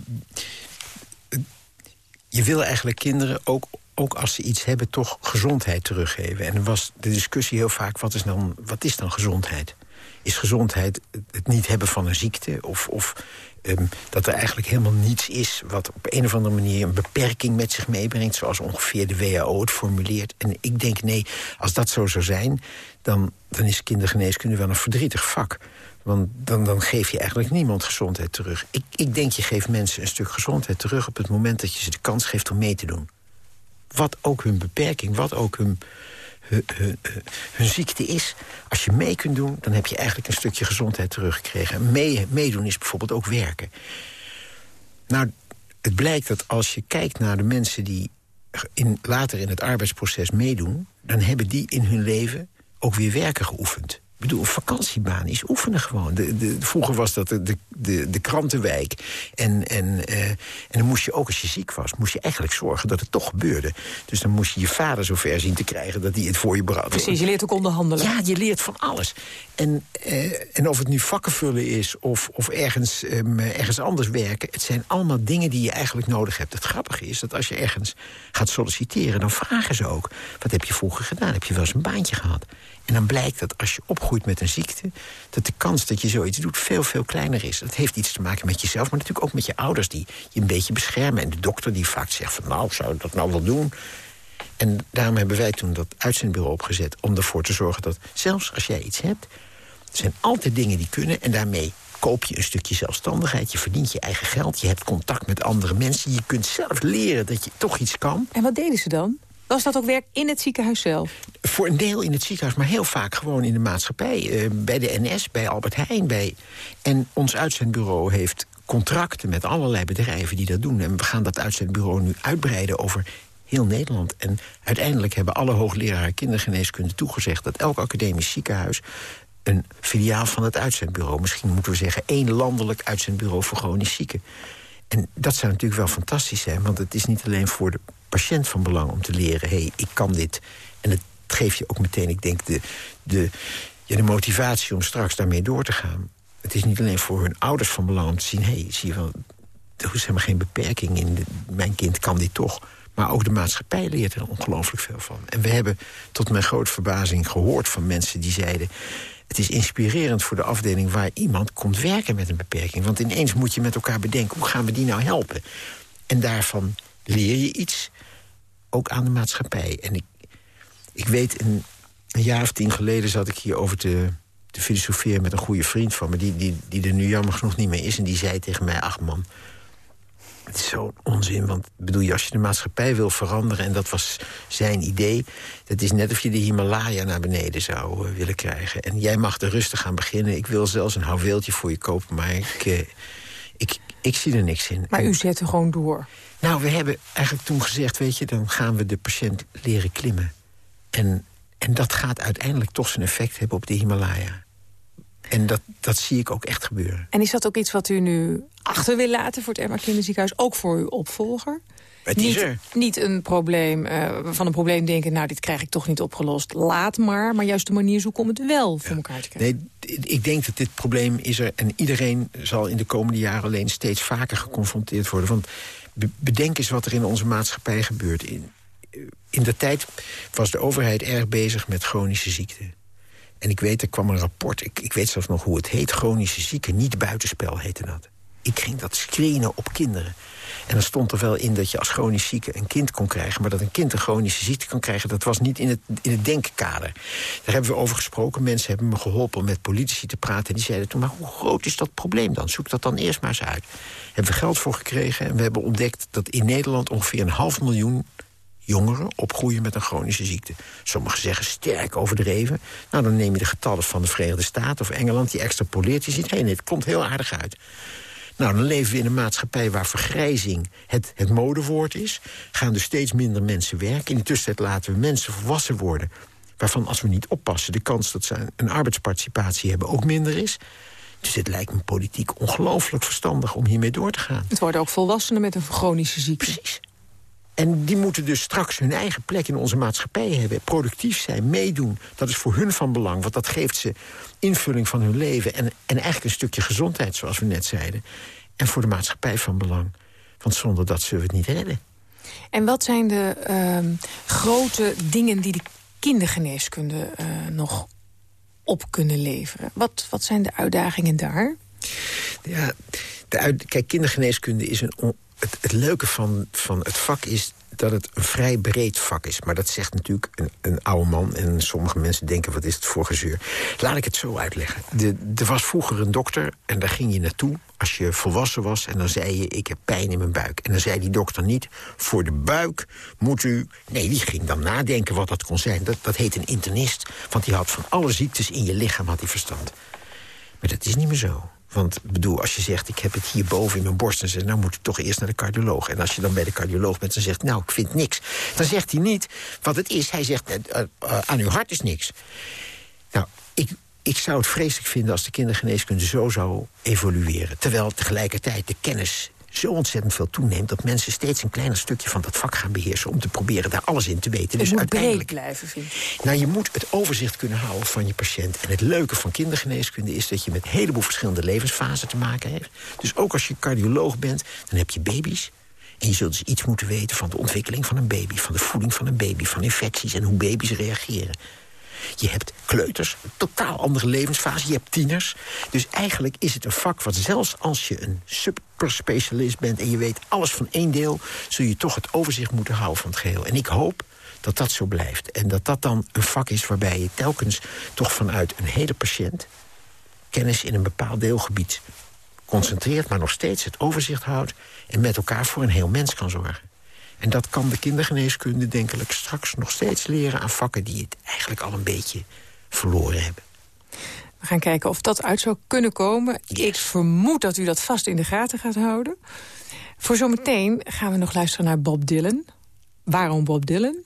je wil eigenlijk kinderen ook, ook als ze iets hebben... toch gezondheid teruggeven. En er was de discussie heel vaak, wat is dan, wat is dan gezondheid? Is gezondheid het niet hebben van een ziekte? Of, of um, dat er eigenlijk helemaal niets is... wat op een of andere manier een beperking met zich meebrengt... zoals ongeveer de WHO het formuleert. En ik denk, nee, als dat zo zou zijn... dan, dan is kindergeneeskunde wel een verdrietig vak... Want dan, dan geef je eigenlijk niemand gezondheid terug. Ik, ik denk, je geeft mensen een stuk gezondheid terug... op het moment dat je ze de kans geeft om mee te doen. Wat ook hun beperking, wat ook hun, hun, hun, ziekte is. Als je mee kunt doen, dan heb je eigenlijk een stukje gezondheid teruggekregen. En mee, meedoen is bijvoorbeeld ook werken. Nou, het blijkt dat als je kijkt naar de mensen... die in, later in het arbeidsproces meedoen... dan hebben die in hun leven ook weer werken geoefend. Ik bedoel, een vakantiebaan is oefenen gewoon. De, de, vroeger was dat de, de, de, krantenwijk. En, en, uh, en dan moest je ook, als je ziek was... moest je eigenlijk zorgen dat het toch gebeurde. Dus dan moest je je vader zover zien te krijgen... dat hij het voor je bracht. Precies, je leert ook onderhandelen. Ja, je leert van alles. En, uh, en of het nu vakken vullen is of, of ergens, um, ergens anders werken... het zijn allemaal dingen die je eigenlijk nodig hebt. Het grappige is dat als je ergens gaat solliciteren... dan vragen ze ook, wat heb je vroeger gedaan? Heb je wel eens een baantje gehad? En dan blijkt dat als je opgroeit met een ziekte... dat de kans dat je zoiets doet veel, veel kleiner is. Dat heeft iets te maken met jezelf, maar natuurlijk ook met je ouders... die je een beetje beschermen. En de dokter die vaak zegt van nou, zou ik dat nou wel doen? En daarom hebben wij toen dat uitzendbureau opgezet... om ervoor te zorgen dat zelfs als jij iets hebt... er zijn altijd dingen die kunnen en daarmee koop je een stukje zelfstandigheid. Je verdient je eigen geld, je hebt contact met andere mensen. Je kunt zelf leren dat je toch iets kan. En wat deden ze dan? Was dat ook werk in het ziekenhuis zelf? Voor een deel in het ziekenhuis, maar heel vaak gewoon in de maatschappij. Uh, bij de NS, bij Albert Heijn. Bij... En ons uitzendbureau heeft contracten met allerlei bedrijven die dat doen. En we gaan dat uitzendbureau nu uitbreiden over heel Nederland. En uiteindelijk hebben alle hoogleraren kindergeneeskunde toegezegd... dat elk academisch ziekenhuis een filiaal van het uitzendbureau... misschien moeten we zeggen één landelijk uitzendbureau voor chronisch zieken. En dat zou natuurlijk wel fantastisch zijn, want het is niet alleen voor de patiënt van belang om te leren... hé, hey, ik kan dit. En het geeft je ook meteen, ik denk, de, de, ja, de motivatie om straks daarmee door te gaan. Het is niet alleen voor hun ouders van belang om te zien... hé, hey, zie je wel, er is helemaal geen beperking in. mijn kind kan dit toch. Maar ook de maatschappij leert er ongelooflijk veel van. En we hebben tot mijn grote verbazing gehoord van mensen die zeiden... het is inspirerend voor de afdeling waar iemand komt werken met een beperking. Want ineens moet je met elkaar bedenken, hoe gaan we die nou helpen? En daarvan leer je iets, ook aan de maatschappij. En ik, ik weet, een, Een jaar of tien geleden zat ik hier over te, te filosoferen met een goede vriend van me... Die, die, die er nu jammer genoeg niet meer is. En die zei tegen mij, ach man, het is zo'n onzin. Want bedoel je, als je de maatschappij wil veranderen... en dat was zijn idee... dat is net of je de Himalaya naar beneden zou eh, willen krijgen. En jij mag er rustig aan beginnen. Ik wil zelfs een houweeltje voor je kopen, maar ik, eh, ik, ik zie er niks in. Maar u zet er gewoon door. Nou, we hebben eigenlijk toen gezegd, weet je... dan gaan we de patiënt leren klimmen. En, en dat gaat uiteindelijk toch zijn effect hebben op de Himalaya. En dat, dat zie ik ook echt gebeuren. En is dat ook iets wat u nu achter wil laten voor het Emma Kinderziekenhuis? Ook voor uw opvolger? Het is niet, er. niet een probleem, eh, van een probleem denken... nou, dit krijg ik toch niet opgelost, laat maar. Maar juist de manier zoeken om het wel voor elkaar te krijgen. Nee, ik denk dat dit probleem is er... en iedereen zal in de komende jaren alleen steeds vaker geconfronteerd worden. Want bedenk eens wat er in onze maatschappij gebeurt. In, in de tijd was de overheid erg bezig met chronische ziekten. En ik weet, er kwam een rapport, ik, ik weet zelfs nog hoe het heet... chronische zieken, niet buitenspel heette dat. Ik ging dat screenen op kinderen. En dan stond er wel in dat je als chronisch zieke een kind kon krijgen... maar dat een kind een chronische ziekte kan krijgen... dat was niet in het, in het denkkader. Daar hebben we over gesproken. Mensen hebben me geholpen om met politici te praten. En die zeiden toen, maar hoe groot is dat probleem dan? Zoek dat dan eerst maar eens uit. Hebben we geld voor gekregen en we hebben ontdekt... dat in Nederland ongeveer een half miljoen jongeren opgroeien met een chronische ziekte. Sommigen zeggen sterk overdreven. Nou, dan neem je de getallen van de Verenigde Staten of Engeland... die extrapoleert, je ziet, hé, nee, het komt heel aardig uit. Nou, dan leven we in een maatschappij waar vergrijzing het, het modewoord is. Gaan er steeds minder mensen werken. In de tussentijd laten we mensen volwassen worden... waarvan als we niet oppassen de kans dat ze een- een arbeidsparticipatie hebben ook minder is. Dus het lijkt me politiek ongelooflijk verstandig om hiermee door te gaan. Het worden ook volwassenen met een chronische ziekte. Precies. En die moeten dus straks hun eigen plek in onze maatschappij hebben. Productief zijn, meedoen. Dat is voor hun van belang, want dat geeft ze invulling van hun leven... en, en eigenlijk een stukje gezondheid, zoals we net zeiden. En voor de maatschappij van belang. Want zonder dat zullen we het niet redden. En wat zijn de ehm, grote dingen die de kindergeneeskunde eh, nog op kunnen leveren? Wat, wat zijn de uitdagingen daar? Ja, de uit, kijk, kindergeneeskunde is een... het, leuke van, van het vak is dat het een vrij breed vak is. Maar dat zegt natuurlijk een, een oude man. En sommige mensen denken, wat is het voor gezeur? Laat ik het zo uitleggen. Er was vroeger een dokter en daar ging je naartoe als je volwassen was. En dan zei je, ik heb pijn in mijn buik. En dan zei die dokter niet, voor de buik moet u... Nee, die ging dan nadenken wat dat kon zijn. Dat, dat heet een internist. Want die had van alle ziektes in je lichaam had hij verstand. Maar dat is niet meer zo. Want bedoel, als je zegt, ik heb het hier boven in mijn borst... dan zeg je, nou moet ik toch eerst naar de cardioloog. En als je dan bij de cardioloog bent en zegt, nou, ik vind niks... dan zegt hij niet wat het is. Hij zegt, eh, eh, aan uw hart is niks. Nou, ik, ik zou het vreselijk vinden als de kindergeneeskunde zo zou evolueren. Terwijl tegelijkertijd de kennis zo ontzettend veel toeneemt... dat mensen steeds een kleiner stukje van dat vak gaan beheersen... om te proberen daar alles in te weten. Dus moet uiteindelijk blijven, vind ik. nou, je moet het overzicht kunnen houden van je patiënt. En het leuke van kindergeneeskunde is dat je met een heleboel verschillende levensfasen te maken heeft. Dus ook als je cardioloog bent, dan heb je baby's. En je zult dus iets moeten weten van de ontwikkeling van een baby... van de voeding van een baby, van infecties en hoe baby's reageren. Je hebt kleuters, een totaal andere levensfase. Je hebt tieners. Dus eigenlijk is het een vak wat zelfs als je een superspecialist bent... en je weet alles van één deel... zul je toch het overzicht moeten houden van het geheel. En ik hoop dat dat zo blijft. En dat dat dan een vak is waarbij je telkens toch vanuit een hele patiënt... kennis in een bepaald deelgebied concentreert... maar nog steeds het overzicht houdt... en met elkaar voor een heel mens kan zorgen. En dat kan de kindergeneeskunde denkelijk straks nog steeds leren... aan vakken die het eigenlijk al een beetje verloren hebben. We gaan kijken of dat uit zou kunnen komen. Ik vermoed dat u dat vast in de gaten gaat houden. Voor zometeen gaan we nog luisteren naar Bob Dylan. Waarom Bob Dylan?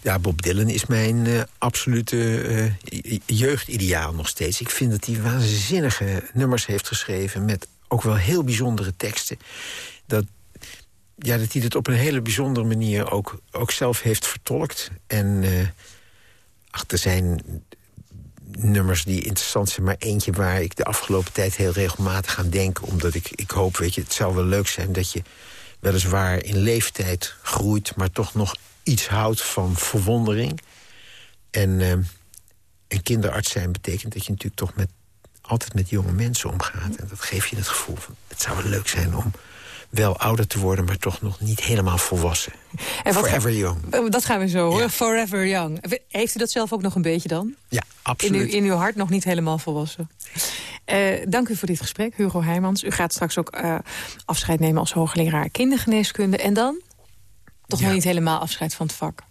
Ja, Bob Dylan is mijn eh, absolute eh, jeugdideaal nog steeds. Ik vind dat hij waanzinnige nummers heeft geschreven... met ook wel heel bijzondere teksten. Dat, ja, dat hij dat op een hele bijzondere manier ook, ook zelf heeft vertolkt. En eh, ach, er zijn nummers die interessant zijn... maar eentje waar ik de afgelopen tijd heel regelmatig aan denk... omdat ik, ik hoop, weet je, het zou wel leuk zijn dat je weliswaar in leeftijd groeit... maar toch nog iets houdt van verwondering. En, eh, en kinderarts zijn betekent dat je natuurlijk toch met, altijd met jonge mensen omgaat. En dat geeft je het gevoel van, het zou wel leuk zijn om wel ouder te worden, maar toch nog niet helemaal volwassen. En wat Forever young. Oh, Dat gaan we zo hoor. Ja. Forever young. Heeft u dat zelf ook nog een beetje dan? Ja, In absoluut. uw, in uw hart nog niet helemaal volwassen. Eh, dank u voor dit gesprek, Hugo Heijmans. U gaat straks ook eh, afscheid nemen als hoogleraar kindergeneeskunde. En dan? Toch Ja. nog niet helemaal afscheid van het vak.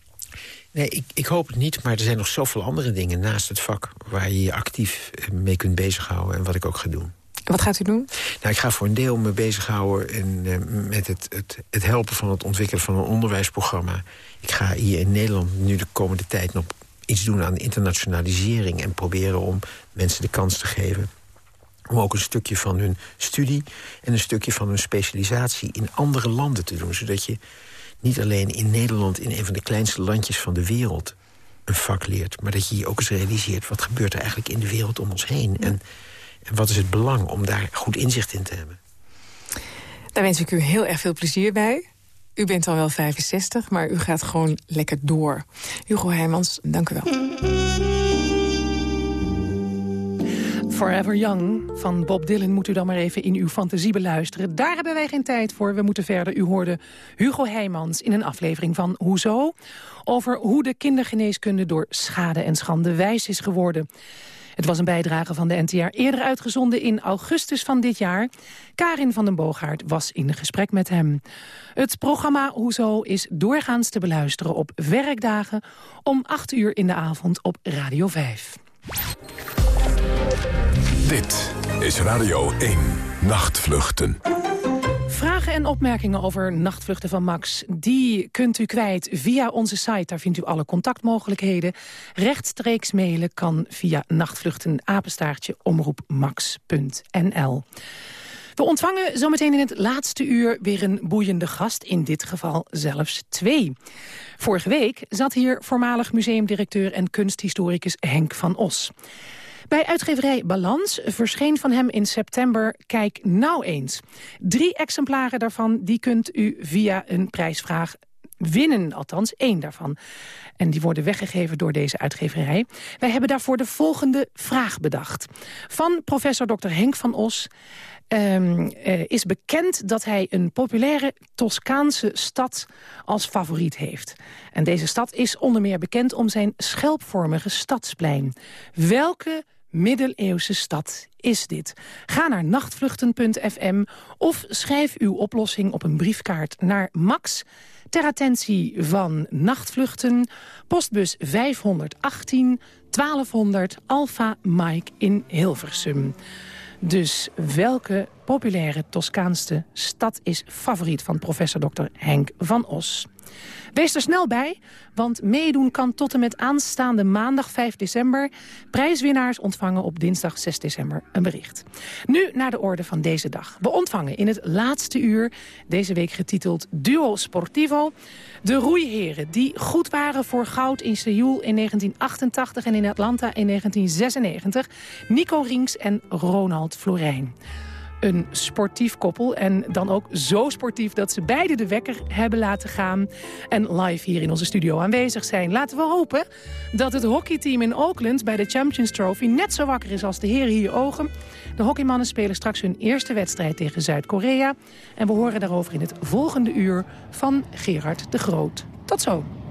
Nee, ik, ik hoop het niet, maar er zijn nog zoveel andere dingen naast het vak... waar je je actief eh, mee kunt bezighouden en wat ik ook ga doen. Wat gaat u doen? Nou, ik ga voor een deel me bezighouden in, eh, met het, het, het helpen van het ontwikkelen van een onderwijsprogramma. Ik ga hier in Nederland nu de komende tijd nog iets doen aan internationalisering... en proberen om mensen de kans te geven om ook een stukje van hun studie... en een stukje van hun specialisatie in andere landen te doen. Zodat je niet alleen in Nederland, in een van de kleinste landjes van de wereld... een vak leert, maar dat je je ook eens realiseert... wat gebeurt er eigenlijk in de wereld om ons heen... En, en wat is het belang om daar goed inzicht in te hebben. Daar wens ik u heel erg veel plezier bij. U bent al wel 65, maar u gaat gewoon lekker door. Hugo Heijmans, dank u wel. Forever Young van Bob Dylan moet u dan maar even in uw fantasie beluisteren. Daar hebben wij geen tijd voor. We moeten verder. U hoorde Hugo Heijmans in een aflevering van Hoezo... over hoe de kindergeneeskunde door schade en schande wijs is geworden. Het was een bijdrage van de NTR eerder uitgezonden in augustus van dit jaar. Karin van den Boogaard was in gesprek met hem. Het programma Hoezo is doorgaans te beluisteren op werkdagen... om 8 uur in de avond op Radio 5. Dit is Radio 1. Nachtvluchten. Vragen en opmerkingen over nachtvluchten van Max... die kunt u kwijt via onze site. Daar vindt u alle contactmogelijkheden. Rechtstreeks mailen kan via nachtvluchten omroepmax.nl. We ontvangen zometeen in het laatste uur weer een boeiende gast. In dit geval zelfs twee. Vorige week zat hier voormalig museumdirecteur en kunsthistoricus Henk van Os. Bij uitgeverij Balans verscheen van hem in september Kijk nou eens. Drie exemplaren daarvan die kunt u via een prijsvraag winnen. Althans, één daarvan. En die worden weggegeven door deze uitgeverij. Wij hebben daarvoor de volgende vraag bedacht. Van professor Dr. Henk van Os... ehm, eh, is bekend dat hij een populaire Toscaanse stad als favoriet heeft. En deze stad is onder meer bekend om zijn schelpvormige stadsplein. Welke middeleeuwse stad is dit? Ga naar nachtvluchten.fm of schrijf uw oplossing op een briefkaart naar Max... ter attentie van Nachtvluchten, postbus 518 1200 Alpha Mike in Hilversum. Dus welke populaire Toscaanse stad is favoriet van professor Dr. Henk van Os? Wees er snel bij, want meedoen kan tot en met aanstaande maandag 5 december. Prijswinnaars ontvangen op dinsdag 6 december een bericht. Nu naar de orde van deze dag. We ontvangen in het laatste uur, deze week getiteld Duo Sportivo... de roeiheren die goed waren voor goud in Seoul in 1988 en in Atlanta in 1996. Nico Rings en Ronald Florijn een sportief koppel. En dan ook zo sportief dat ze beide de wekker hebben laten gaan. En live hier in onze studio aanwezig zijn. Laten we hopen dat het hockeyteam in Oakland bij de Champions Trophy... net zo wakker is als de heren hier ogen. De hockeymannen spelen straks hun eerste wedstrijd tegen Zuid-Korea. En we horen daarover in het volgende uur van Gerard de Groot. Tot zo.